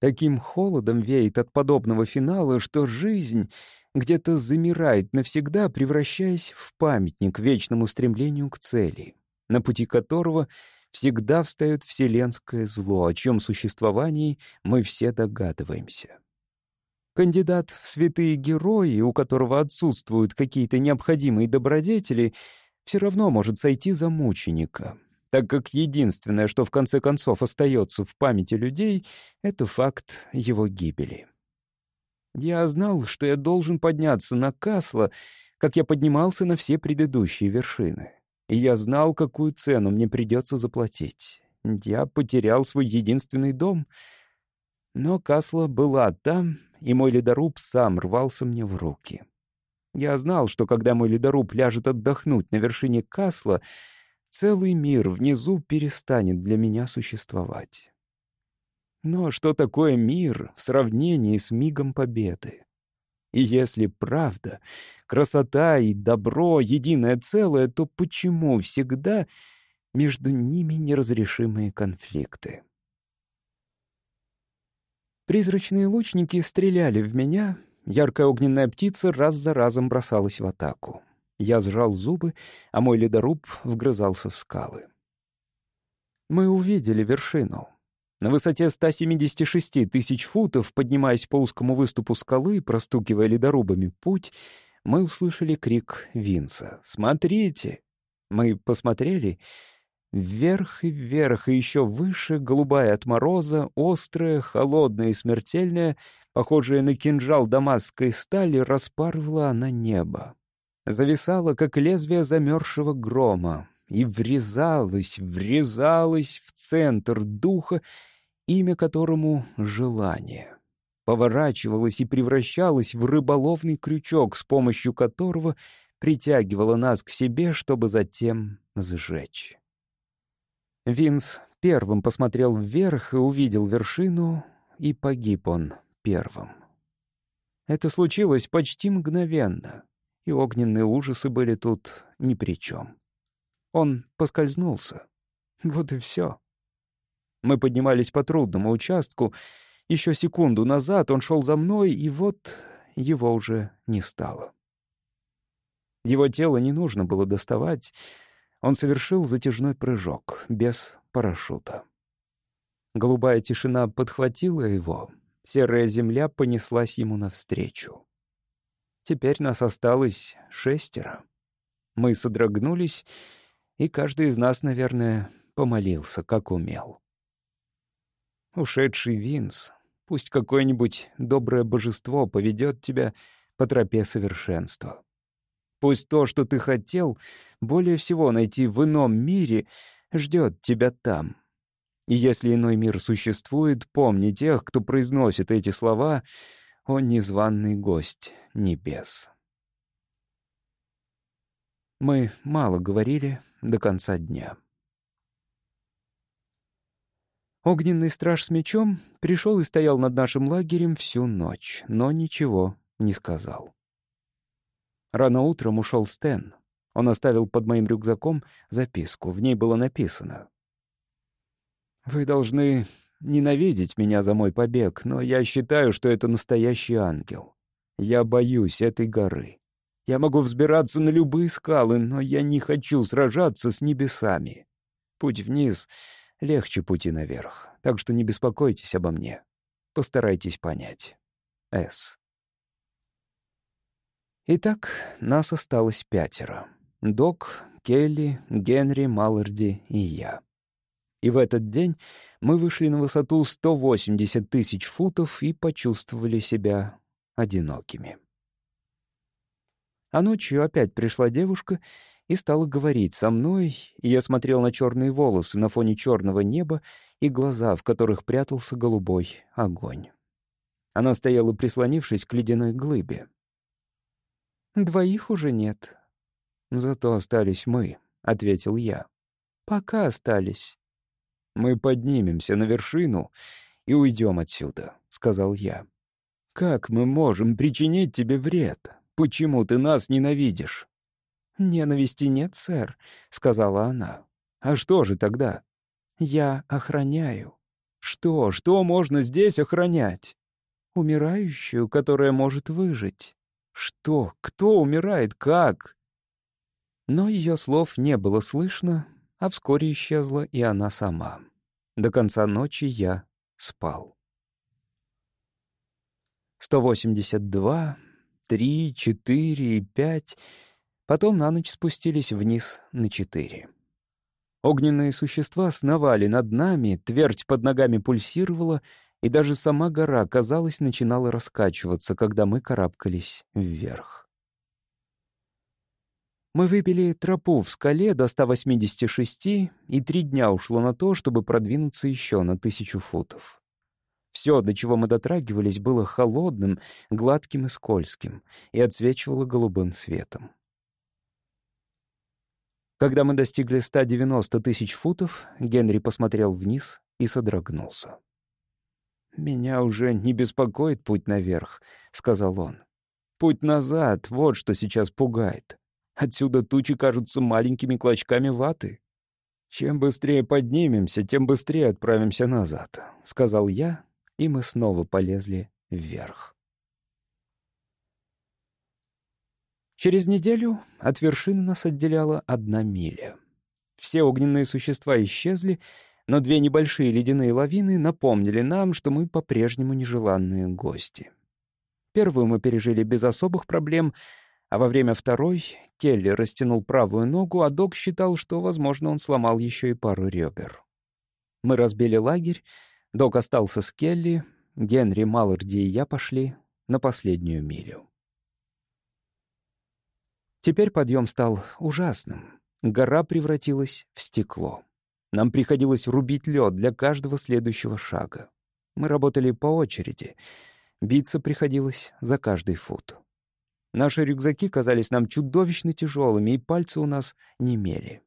Таким холодом веет от подобного финала, что жизнь где-то замирает навсегда, превращаясь в памятник вечному стремлению к цели, на пути которого — всегда встает вселенское зло, о чем существовании мы все догадываемся. Кандидат в святые герои, у которого отсутствуют какие-то необходимые добродетели, все равно может сойти за мученика, так как единственное, что в конце концов остается в памяти людей, это факт его гибели. Я знал, что я должен подняться на Касла, как я поднимался на все предыдущие вершины и я знал, какую цену мне придется заплатить. я потерял свой единственный дом. Но Касла была там, и мой ледоруб сам рвался мне в руки. Я знал, что когда мой ледоруб ляжет отдохнуть на вершине Касла, целый мир внизу перестанет для меня существовать. Но что такое мир в сравнении с мигом победы? И если правда, красота и добро — единое целое, то почему всегда между ними неразрешимые конфликты? Призрачные лучники стреляли в меня, яркая огненная птица раз за разом бросалась в атаку. Я сжал зубы, а мой ледоруб вгрызался в скалы. Мы увидели вершину. На высоте 176 тысяч футов, поднимаясь по узкому выступу скалы, простукивая ледорубами путь, мы услышали крик Винса. «Смотрите!» Мы посмотрели. Вверх и вверх, и еще выше, голубая от мороза, острая, холодная и смертельная, похожая на кинжал дамасской стали, распарывала она небо. Зависала, как лезвие замерзшего грома, и врезалась, врезалась в центр духа, имя которому — желание. Поворачивалась и превращалась в рыболовный крючок, с помощью которого притягивала нас к себе, чтобы затем сжечь. Винс первым посмотрел вверх и увидел вершину, и погиб он первым. Это случилось почти мгновенно, и огненные ужасы были тут ни при чем. Он поскользнулся. Вот и все. Мы поднимались по трудному участку. Еще секунду назад он шел за мной, и вот его уже не стало. Его тело не нужно было доставать. Он совершил затяжной прыжок, без парашюта. Голубая тишина подхватила его. Серая земля понеслась ему навстречу. Теперь нас осталось шестеро. Мы содрогнулись, и каждый из нас, наверное, помолился, как умел. Ушедший Винс, пусть какое-нибудь доброе божество поведет тебя по тропе совершенства. Пусть то, что ты хотел, более всего найти в ином мире, ждет тебя там. И если иной мир существует, помни тех, кто произносит эти слова, о незваный гость небес. Мы мало говорили до конца дня. Огненный страж с мечом пришел и стоял над нашим лагерем всю ночь, но ничего не сказал. Рано утром ушел Стэн. Он оставил под моим рюкзаком записку. В ней было написано. «Вы должны ненавидеть меня за мой побег, но я считаю, что это настоящий ангел. Я боюсь этой горы. Я могу взбираться на любые скалы, но я не хочу сражаться с небесами. Путь вниз легче пути наверх, так что не беспокойтесь обо мне. Постарайтесь понять. С. Итак, нас осталось пятеро. Док, Келли, Генри, Малларди и я. И в этот день мы вышли на высоту 180 тысяч футов и почувствовали себя одинокими. А ночью опять пришла девушка и стала говорить со мной, и я смотрел на черные волосы на фоне черного неба и глаза, в которых прятался голубой огонь. Она стояла, прислонившись к ледяной глыбе. «Двоих уже нет». «Зато остались мы», — ответил я. «Пока остались». «Мы поднимемся на вершину и уйдем отсюда», — сказал я. «Как мы можем причинить тебе вред? Почему ты нас ненавидишь?» «Ненависти нет, сэр», — сказала она. «А что же тогда?» «Я охраняю». «Что? Что можно здесь охранять?» «Умирающую, которая может выжить». Что? Кто умирает? Как? Но ее слов не было слышно, а вскоре исчезла и она сама. До конца ночи я спал. 182, 3, 4 и 5. Потом на ночь спустились вниз на 4. Огненные существа сновали над нами, твердь под ногами пульсировала — и даже сама гора, казалось, начинала раскачиваться, когда мы карабкались вверх. Мы выбили тропу в скале до 186, и три дня ушло на то, чтобы продвинуться еще на тысячу футов. Все, до чего мы дотрагивались, было холодным, гладким и скользким, и отсвечивало голубым светом. Когда мы достигли 190 тысяч футов, Генри посмотрел вниз и содрогнулся. «Меня уже не беспокоит путь наверх», — сказал он. «Путь назад — вот что сейчас пугает. Отсюда тучи кажутся маленькими клочками ваты». «Чем быстрее поднимемся, тем быстрее отправимся назад», — сказал я, и мы снова полезли вверх. Через неделю от вершины нас отделяла одна миля. Все огненные существа исчезли, но две небольшие ледяные лавины напомнили нам, что мы по-прежнему нежеланные гости. Первую мы пережили без особых проблем, а во время второй Келли растянул правую ногу, а док считал, что, возможно, он сломал еще и пару ребер. Мы разбили лагерь, док остался с Келли, Генри, Малларди и я пошли на последнюю милю. Теперь подъем стал ужасным. Гора превратилась в стекло. Нам приходилось рубить лед для каждого следующего шага. Мы работали по очереди. Биться приходилось за каждый фут. Наши рюкзаки казались нам чудовищно тяжелыми, и пальцы у нас немели.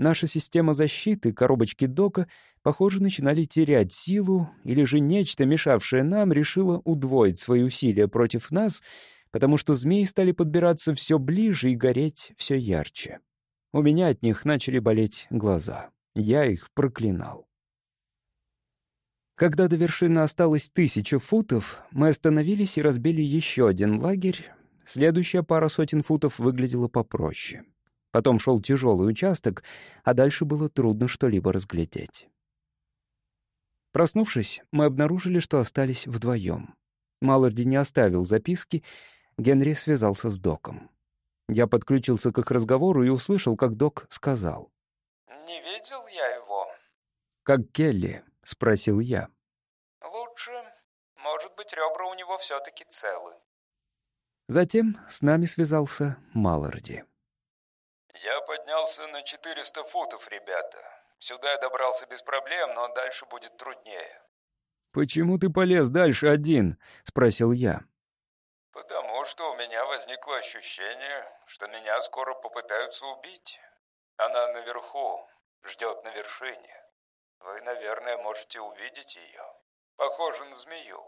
Наша система защиты, коробочки дока, похоже, начинали терять силу, или же нечто, мешавшее нам, решило удвоить свои усилия против нас — потому что змеи стали подбираться все ближе и гореть все ярче. У меня от них начали болеть глаза. Я их проклинал. Когда до вершины осталось тысяча футов, мы остановились и разбили еще один лагерь. Следующая пара сотен футов выглядела попроще. Потом шел тяжелый участок, а дальше было трудно что-либо разглядеть. Проснувшись, мы обнаружили, что остались вдвоем. Малларди не оставил записки, Генри связался с доком. Я подключился к их разговору и услышал, как док сказал. «Не видел я его». «Как Келли?» — спросил я. «Лучше. Может быть, ребра у него все-таки целы». Затем с нами связался Малларди. «Я поднялся на 400 футов, ребята. Сюда я добрался без проблем, но дальше будет труднее». «Почему ты полез дальше один?» — спросил я. «Потому что у меня возникло ощущение, что меня скоро попытаются убить. Она наверху, ждет на вершине. Вы, наверное, можете увидеть ее. Похоже на змею».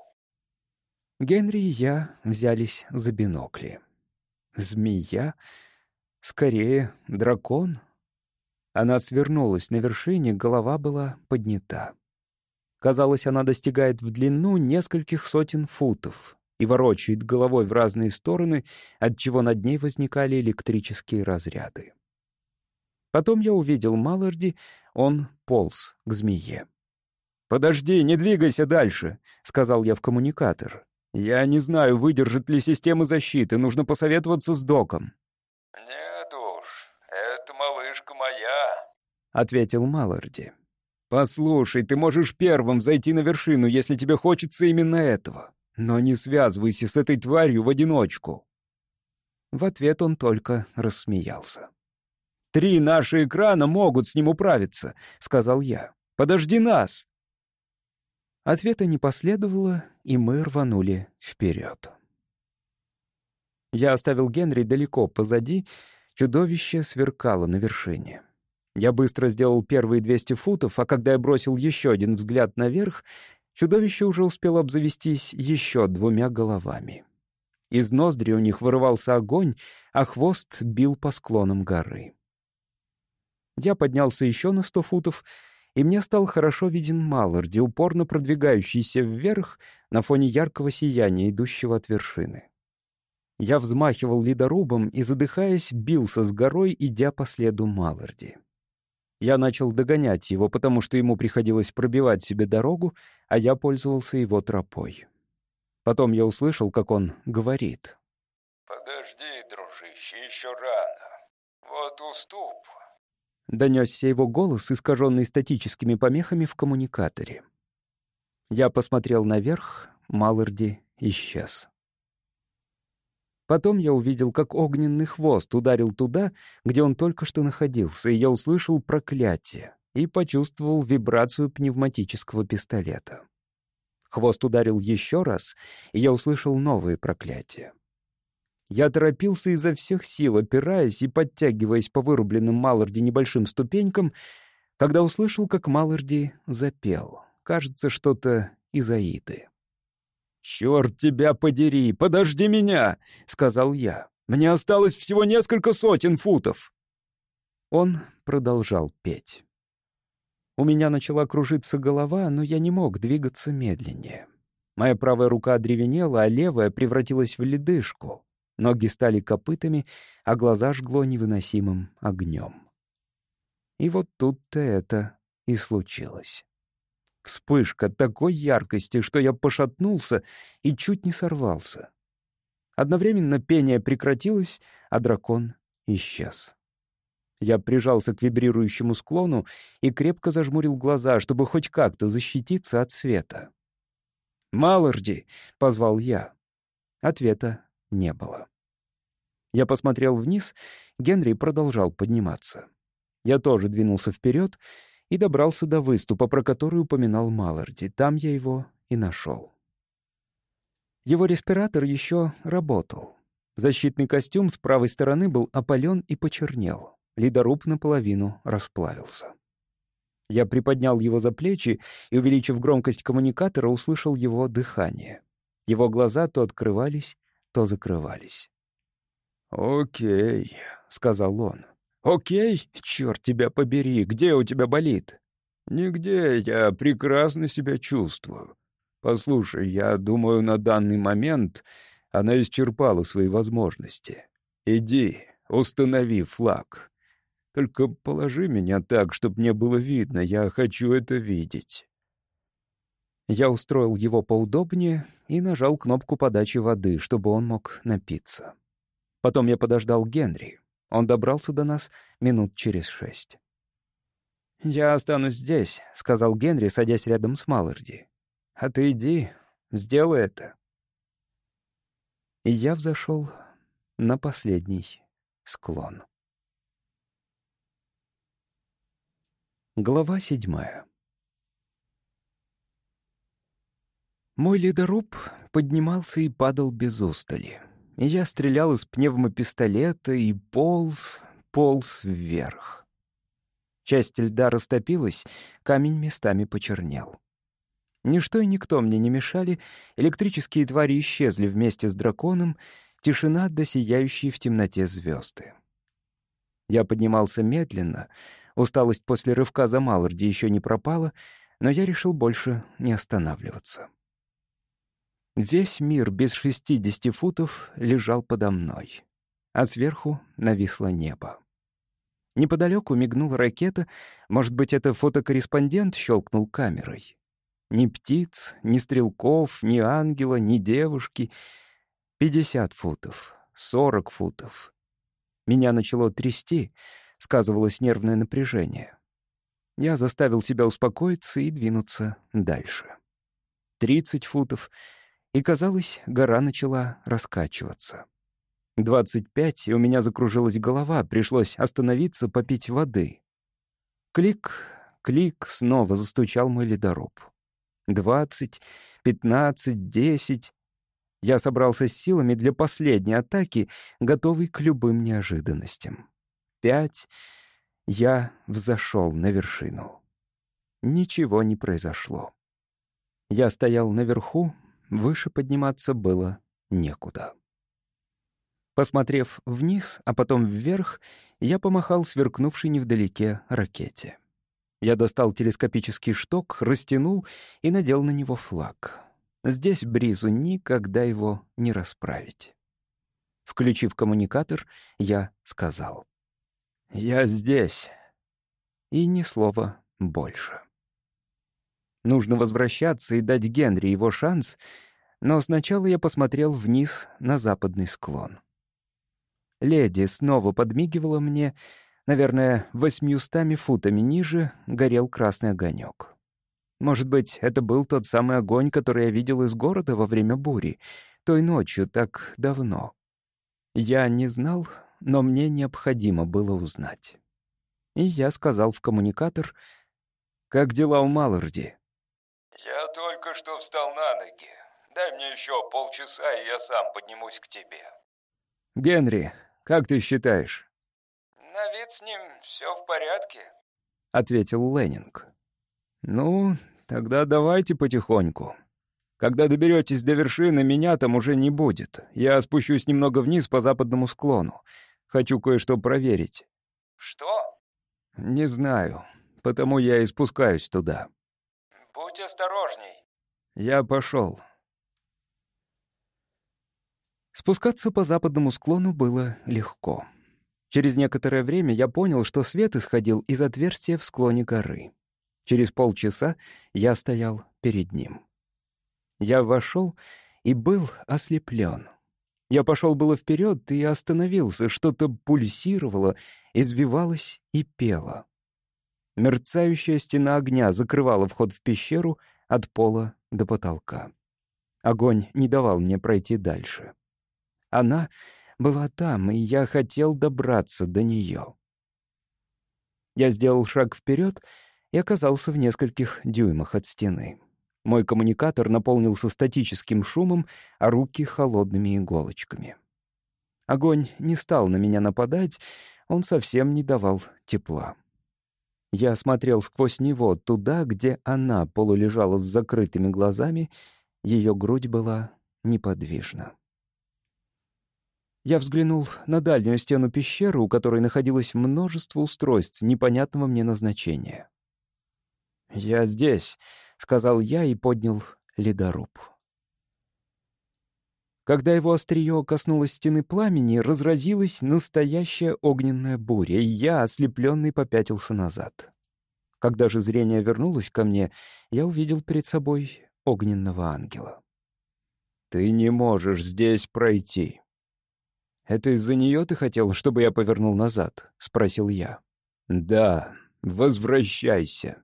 Генри и я взялись за бинокли. Змея? Скорее, дракон? Она свернулась на вершине, голова была поднята. Казалось, она достигает в длину нескольких сотен футов, и ворочает головой в разные стороны, отчего над ней возникали электрические разряды. Потом я увидел Малларди, он полз к змее. «Подожди, не двигайся дальше», — сказал я в коммуникатор. «Я не знаю, выдержит ли система защиты, нужно посоветоваться с доком». «Нет это малышка моя», — ответил Малларди. «Послушай, ты можешь первым зайти на вершину, если тебе хочется именно этого. Но не связывайся с этой тварью в одиночку». В ответ он только рассмеялся. «Три наши экрана могут с ним управиться», — сказал я. «Подожди нас!» Ответа не последовало, и мы рванули вперед. Я оставил Генри далеко позади, чудовище сверкало на вершине. Я быстро сделал первые 200 футов, а когда я бросил еще один взгляд наверх, Чудовище уже успело обзавестись еще двумя головами. Из ноздри у них вырывался огонь, а хвост бил по склонам горы. Я поднялся еще на сто футов, и мне стал хорошо виден Малларди, упорно продвигающийся вверх на фоне яркого сияния, идущего от вершины. Я взмахивал ледорубом и, задыхаясь, бился с горой, идя по следу Малларди. Я начал догонять его, потому что ему приходилось пробивать себе дорогу, а я пользовался его тропой. Потом я услышал, как он говорит. «Подожди, дружище, еще рано. Вот уступ». Донесся его голос, искаженный статическими помехами в коммуникаторе. Я посмотрел наверх, Малларди исчез. Потом я увидел, как огненный хвост ударил туда, где он только что находился, и я услышал проклятие и почувствовал вибрацию пневматического пистолета. Хвост ударил еще раз, и я услышал новые проклятия. Я торопился изо всех сил, опираясь и подтягиваясь по вырубленным Малларди небольшим ступенькам, когда услышал, как Малларди запел. Кажется, что-то из Аиды. «Черт тебя подери! Подожди меня!» — сказал я. «Мне осталось всего несколько сотен футов!» Он продолжал петь. У меня начала кружиться голова, но я не мог двигаться медленнее. Моя правая рука древенела, а левая превратилась в ледышку. Ноги стали копытами, а глаза жгло невыносимым огнем. И вот тут-то это и случилось. Вспышка такой яркости, что я пошатнулся и чуть не сорвался. Одновременно пение прекратилось, а дракон исчез. Я прижался к вибрирующему склону и крепко зажмурил глаза, чтобы хоть как-то защититься от света. «Малорди!» — позвал я. Ответа не было. Я посмотрел вниз, Генри продолжал подниматься. Я тоже двинулся вперед и добрался до выступа, про который упоминал Малларди. Там я его и нашел. Его респиратор еще работал. Защитный костюм с правой стороны был опален и почернел. Ледоруб наполовину расплавился. Я приподнял его за плечи и, увеличив громкость коммуникатора, услышал его дыхание. Его глаза то открывались, то закрывались. «Окей», — сказал он. «Окей? Черт тебя побери, где у тебя болит?» «Нигде, я прекрасно себя чувствую. Послушай, я думаю, на данный момент она исчерпала свои возможности. Иди, установи флаг. Только положи меня так, чтобы мне было видно, я хочу это видеть». Я устроил его поудобнее и нажал кнопку подачи воды, чтобы он мог напиться. Потом я подождал Генри. Он добрался до нас минут через шесть. «Я останусь здесь», — сказал Генри, садясь рядом с Малларди. «А ты иди, сделай это». И я взошел на последний склон. Глава седьмая. Мой ледоруб поднимался и падал без устали. Я стрелял из пневмопистолета и полз, полз вверх. Часть льда растопилась, камень местами почернел. Ничто и никто мне не мешали, электрические твари исчезли вместе с драконом, тишина до в темноте звезды. Я поднимался медленно, усталость после рывка за Малларди еще не пропала, но я решил больше не останавливаться. Весь мир без шестидесяти футов лежал подо мной, а сверху нависло небо. Неподалеку мигнула ракета, может быть, это фотокорреспондент щелкнул камерой. Ни птиц, ни стрелков, ни ангела, ни девушки. Пятьдесят футов, сорок футов. Меня начало трясти, сказывалось нервное напряжение. Я заставил себя успокоиться и двинуться дальше. Тридцать футов — и, казалось, гора начала раскачиваться. Двадцать пять, и у меня закружилась голова, пришлось остановиться, попить воды. Клик, клик, снова застучал мой ледоруб. Двадцать, пятнадцать, десять. Я собрался с силами для последней атаки, готовый к любым неожиданностям. Пять. Я взошел на вершину. Ничего не произошло. Я стоял наверху, Выше подниматься было некуда. Посмотрев вниз, а потом вверх, я помахал сверкнувшей невдалеке ракете. Я достал телескопический шток, растянул и надел на него флаг. Здесь Бризу никогда его не расправить. Включив коммуникатор, я сказал. «Я здесь». И ни слова больше. Нужно возвращаться и дать Генри его шанс, но сначала я посмотрел вниз на западный склон. Леди снова подмигивала мне, наверное, восьмиустами футами ниже горел красный огонек. Может быть, это был тот самый огонь, который я видел из города во время бури, той ночью, так давно. Я не знал, но мне необходимо было узнать. И я сказал в коммуникатор, «Как дела у Малларди?» «Я только что встал на ноги. Дай мне еще полчаса, и я сам поднимусь к тебе». «Генри, как ты считаешь?» «На вид с ним все в порядке», — ответил Леннинг. «Ну, тогда давайте потихоньку. Когда доберетесь до вершины, меня там уже не будет. Я спущусь немного вниз по западному склону. Хочу кое-что проверить». «Что?» «Не знаю, потому я и спускаюсь туда». «Будь осторожней». «Я пошел». Спускаться по западному склону было легко. Через некоторое время я понял, что свет исходил из отверстия в склоне горы. Через полчаса я стоял перед ним. Я вошел и был ослеплен. Я пошел было вперед и остановился, что-то пульсировало, извивалось и пело. Мерцающая стена огня закрывала вход в пещеру от пола до потолка. Огонь не давал мне пройти дальше. Она была там, и я хотел добраться до нее. Я сделал шаг вперед и оказался в нескольких дюймах от стены. Мой коммуникатор наполнился статическим шумом, а руки — холодными иголочками. Огонь не стал на меня нападать, он совсем не давал тепла. Я смотрел сквозь него туда, где она полулежала с закрытыми глазами, ее грудь была неподвижна. Я взглянул на дальнюю стену пещеры, у которой находилось множество устройств непонятного мне назначения. «Я здесь», — сказал я и поднял ледоруб. Когда его острие коснулось стены пламени, разразилась настоящая огненная буря, и я, ослепленный, попятился назад. Когда же зрение вернулось ко мне, я увидел перед собой огненного ангела. «Ты не можешь здесь пройти», «Это из-за нее ты хотел, чтобы я повернул назад?» — спросил я. «Да, возвращайся.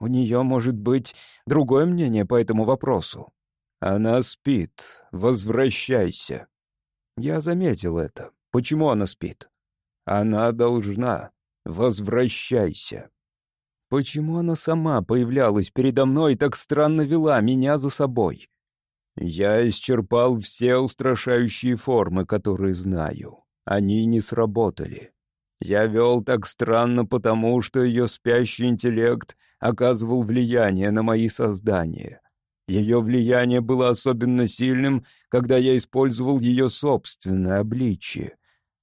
У нее может быть другое мнение по этому вопросу. Она спит. Возвращайся». Я заметил это. Почему она спит? Она должна. Возвращайся. Почему она сама появлялась передо мной и так странно вела меня за собой? Я исчерпал все устрашающие формы, которые знаю. Они не сработали. Я вел так странно потому, что ее спящий интеллект оказывал влияние на мои создания. Ее влияние было особенно сильным, когда я использовал ее собственное обличие.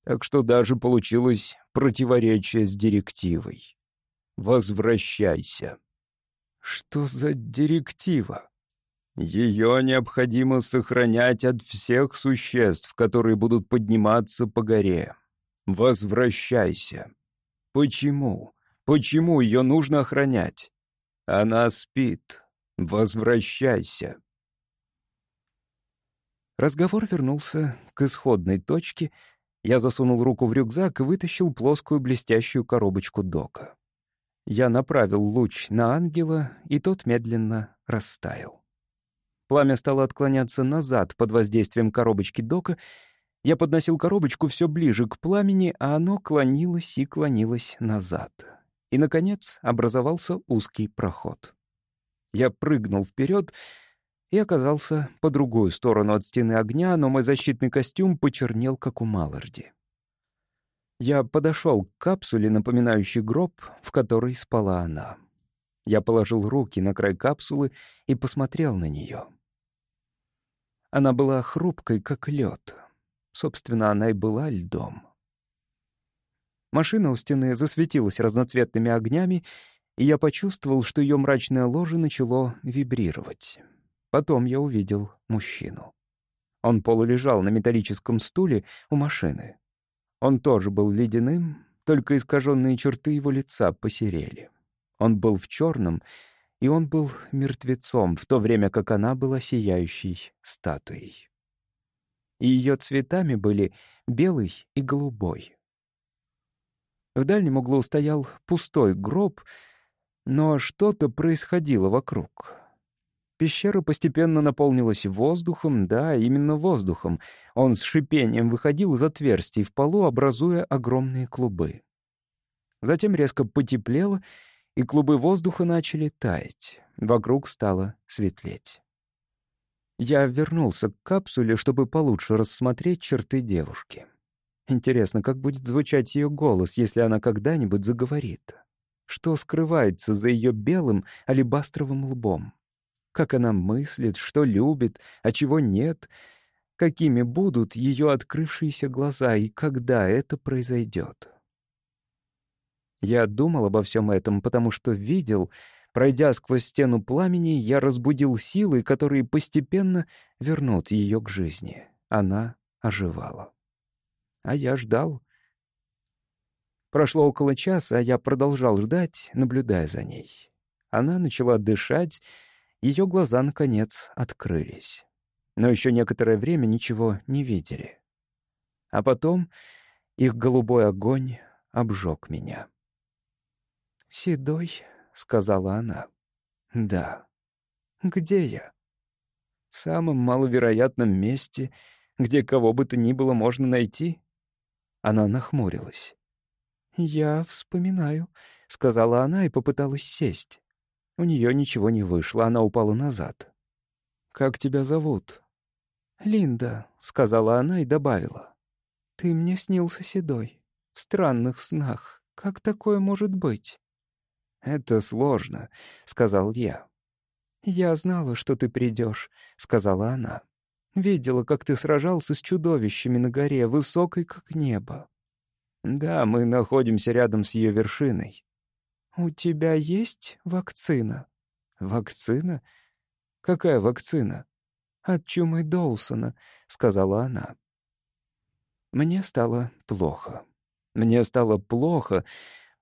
Так что даже получилось противоречие с директивой. Возвращайся. Что за директива? Ее необходимо сохранять от всех существ, которые будут подниматься по горе. Возвращайся. Почему? Почему ее нужно охранять? Она спит. Возвращайся. Разговор вернулся к исходной точке. Я засунул руку в рюкзак и вытащил плоскую блестящую коробочку дока. Я направил луч на ангела, и тот медленно растаял. Пламя стало отклоняться назад под воздействием коробочки дока. Я подносил коробочку все ближе к пламени, а оно клонилось и клонилось назад. И, наконец, образовался узкий проход. Я прыгнул вперед и оказался по другую сторону от стены огня, но мой защитный костюм почернел, как у Малларди. Я подошел к капсуле, напоминающей гроб, в которой спала она. Я положил руки на край капсулы и посмотрел на нее. Она была хрупкой, как лед. Собственно, она и была льдом. Машина у стены засветилась разноцветными огнями, и я почувствовал, что ее мрачное ложе начало вибрировать. Потом я увидел мужчину. Он полулежал на металлическом стуле у машины. Он тоже был ледяным, только искаженные черты его лица посерели. Он был в черном, и он был мертвецом, в то время как она была сияющей статуей. И ее цветами были белый и голубой. В дальнем углу стоял пустой гроб, но что-то происходило вокруг. Пещера постепенно наполнилась воздухом, да, именно воздухом. Он с шипением выходил из отверстий в полу, образуя огромные клубы. Затем резко потеплело, и клубы воздуха начали таять. Вокруг стало светлеть. Я вернулся к капсуле, чтобы получше рассмотреть черты девушки. Интересно, как будет звучать ее голос, если она когда-нибудь заговорит? Что скрывается за ее белым алебастровым лбом? как она мыслит, что любит, а чего нет, какими будут ее открывшиеся глаза и когда это произойдет. Я думал обо всем этом, потому что видел, пройдя сквозь стену пламени, я разбудил силы, которые постепенно вернут ее к жизни. Она оживала. А я ждал. Прошло около часа, а я продолжал ждать, наблюдая за ней. Она начала дышать, ее глаза, наконец, открылись. Но еще некоторое время ничего не видели. А потом их голубой огонь обжег меня. «Седой», — сказала она. «Да». «Где я?» «В самом маловероятном месте, где кого бы то ни было можно найти». Она нахмурилась. «Я вспоминаю», — сказала она и попыталась сесть. У нее ничего не вышло, она упала назад. «Как тебя зовут?» «Линда», — сказала она и добавила. «Ты мне снился седой. В странных снах. Как такое может быть?» «Это сложно», — сказал я. «Я знала, что ты придешь», — сказала она. «Видела, как ты сражался с чудовищами на горе, высокой, как небо». «Да, мы находимся рядом с ее вершиной. «У тебя есть вакцина?» «Вакцина? Какая вакцина?» «От чумы Доусона», — сказала она. Мне стало плохо. Мне стало плохо,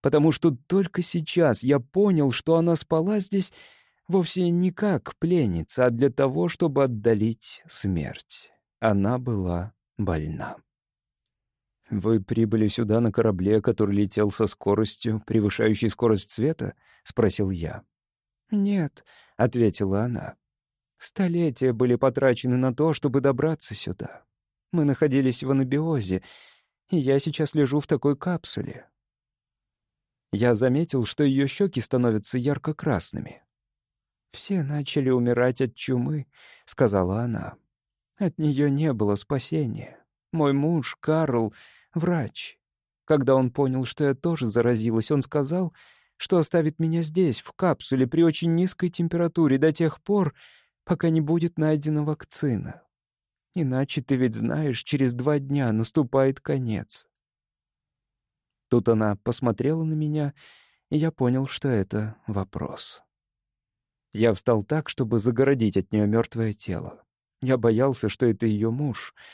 потому что только сейчас я понял, что она спала здесь вовсе не как пленница, а для того, чтобы отдалить смерть. Она была больна. «Вы прибыли сюда на корабле, который летел со скоростью, превышающей скорость света?» — спросил я. «Нет», — ответила она. «Столетия были потрачены на то, чтобы добраться сюда. Мы находились в анабиозе, и я сейчас лежу в такой капсуле». Я заметил, что ее щеки становятся ярко-красными. «Все начали умирать от чумы», — сказала она. «От нее не было спасения». Мой муж, Карл, врач. Когда он понял, что я тоже заразилась, он сказал, что оставит меня здесь, в капсуле, при очень низкой температуре до тех пор, пока не будет найдена вакцина. Иначе, ты ведь знаешь, через два дня наступает конец. Тут она посмотрела на меня, и я понял, что это вопрос. Я встал так, чтобы загородить от нее мертвое тело. Я боялся, что это ее муж —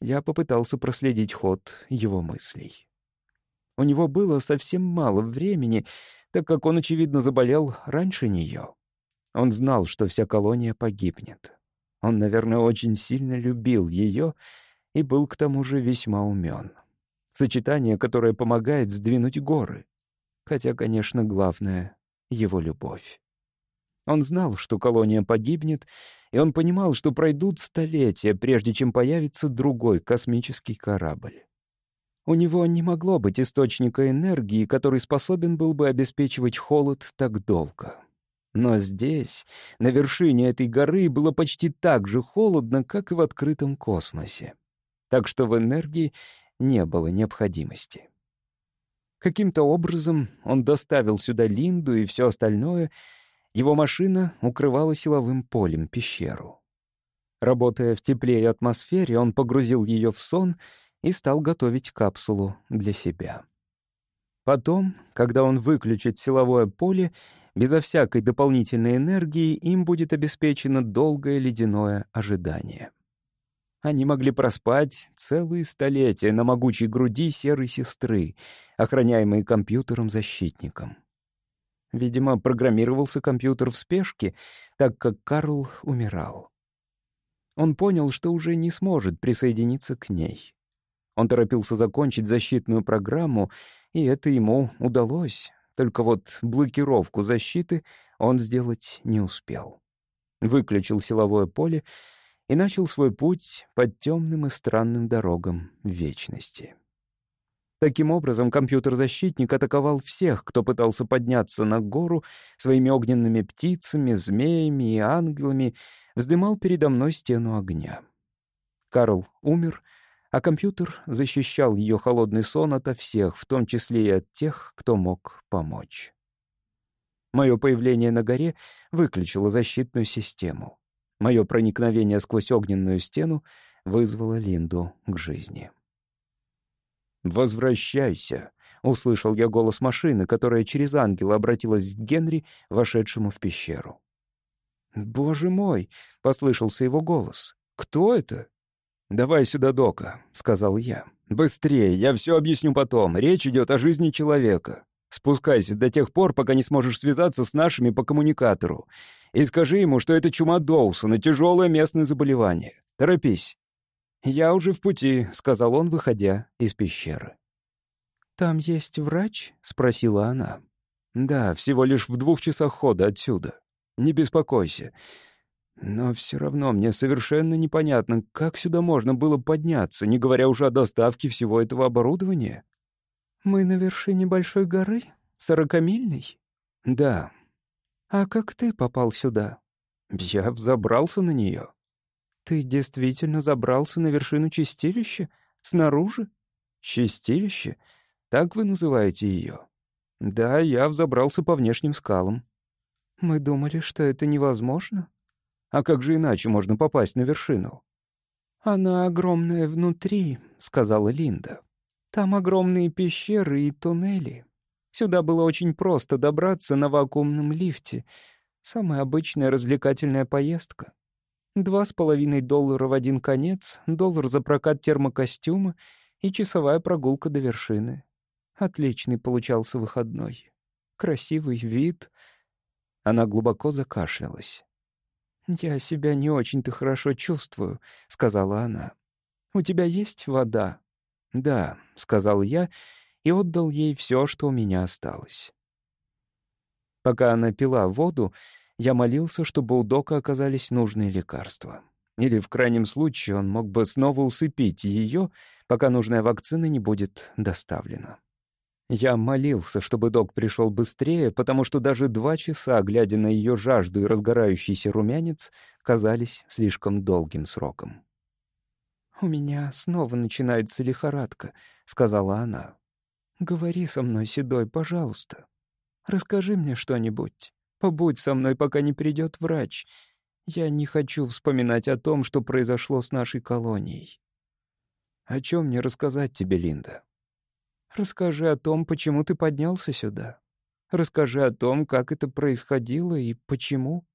я попытался проследить ход его мыслей. У него было совсем мало времени, так как он, очевидно, заболел раньше нее. Он знал, что вся колония погибнет. Он, наверное, очень сильно любил ее и был к тому же весьма умен. Сочетание, которое помогает сдвинуть горы. Хотя, конечно, главное — его любовь. Он знал, что колония погибнет, и он понимал, что пройдут столетия, прежде чем появится другой космический корабль. У него не могло быть источника энергии, который способен был бы обеспечивать холод так долго. Но здесь, на вершине этой горы, было почти так же холодно, как и в открытом космосе. Так что в энергии не было необходимости. Каким-то образом он доставил сюда Линду и все остальное — его машина укрывала силовым полем пещеру. Работая в тепле и атмосфере, он погрузил ее в сон и стал готовить капсулу для себя. Потом, когда он выключит силовое поле, безо всякой дополнительной энергии им будет обеспечено долгое ледяное ожидание. Они могли проспать целые столетия на могучей груди серой сестры, охраняемой компьютером-защитником. Видимо, программировался компьютер в спешке, так как Карл умирал. Он понял, что уже не сможет присоединиться к ней. Он торопился закончить защитную программу, и это ему удалось. Только вот блокировку защиты он сделать не успел. выключил силовое поле и начал свой путь под темным и странным дорогам вечности. Таким образом, компьютер-защитник атаковал всех, кто пытался подняться на гору своими огненными птицами, змеями и ангелами, вздымал передо мной стену огня. Карл умер, а компьютер защищал ее холодный сон ото всех, в том числе и от тех, кто мог помочь. Мое появление на горе выключило защитную систему. Мое проникновение сквозь огненную стену вызвало Линду к жизни. «Возвращайся», — услышал я голос машины, которая через ангела обратилась к Генри, вошедшему в пещеру. «Боже мой!» — послышался его голос. «Кто это?» «Давай сюда, Дока», — сказал я. «Быстрее, я все объясню потом. Речь идет о жизни человека. Спускайся до тех пор, пока не сможешь связаться с нашими по коммуникатору. И скажи ему, что это чума Доусона, тяжелое местное заболевание. Торопись». «Я уже в пути», — сказал он, выходя из пещеры. «Там есть врач?» — спросила она. «Да, всего лишь в двух часах хода отсюда. Не беспокойся. Но все равно мне совершенно непонятно, как сюда можно было подняться, не говоря уже о доставке всего этого оборудования». «Мы на вершине большой горы? Сорокамильной?» «Да». «А как ты попал сюда?» «Я взобрался на нее». «Ты действительно забрался на вершину чистилища? Снаружи?» «Чистилище? Так вы называете ее?» «Да, я взобрался по внешним скалам». «Мы думали, что это невозможно. А как же иначе можно попасть на вершину?» «Она огромная внутри», — сказала Линда. «Там огромные пещеры и туннели. Сюда было очень просто добраться на вакуумном лифте. Самая обычная развлекательная поездка. Два с половиной доллара в один конец, доллар за прокат термокостюма и часовая прогулка до вершины. Отличный получался выходной. Красивый вид. Она глубоко закашлялась. «Я себя не очень-то хорошо чувствую», — сказала она. «У тебя есть вода?» «Да», — сказал я и отдал ей все, что у меня осталось. Пока она пила воду, я молился, чтобы у Дока оказались нужные лекарства. Или, в крайнем случае, он мог бы снова усыпить ее, пока нужная вакцина не будет доставлена. Я молился, чтобы док пришел быстрее, потому что даже два часа, глядя на ее жажду и разгорающийся румянец, казались слишком долгим сроком. «У меня снова начинается лихорадка», — сказала она. «Говори со мной, Седой, пожалуйста. Расскажи мне что-нибудь». Побудь со мной, пока не придет врач. Я не хочу вспоминать о том, что произошло с нашей колонией. О чем мне рассказать тебе, Линда? Расскажи о том, почему ты поднялся сюда. Расскажи о том, как это происходило и почему.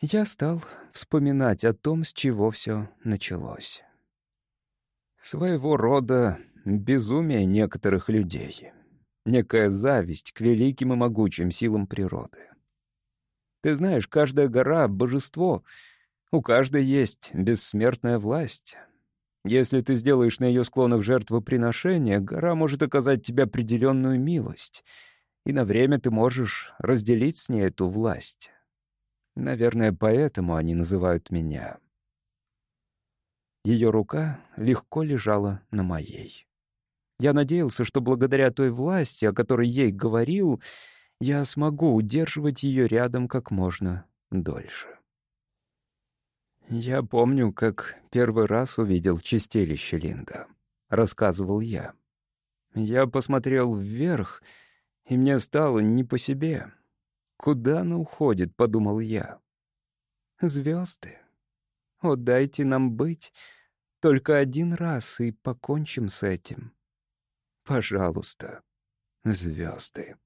Я стал вспоминать о том, с чего все началось. Своего рода безумие некоторых людей — некая зависть к великим и могучим силам природы. Ты знаешь, каждая гора — божество, у каждой есть бессмертная власть. Если ты сделаешь на ее склонах жертвоприношение, гора может оказать тебе определенную милость, и на время ты можешь разделить с ней эту власть. Наверное, поэтому они называют меня. Ее рука легко лежала на моей. Я надеялся, что благодаря той власти, о которой ей говорил, я смогу удерживать ее рядом как можно дольше. «Я помню, как первый раз увидел чистилище Линда», — рассказывал я. Я посмотрел вверх, и мне стало не по себе. «Куда она уходит?» — подумал я. «Звезды. О, дайте нам быть только один раз и покончим с этим». Пожалуйста, звезды.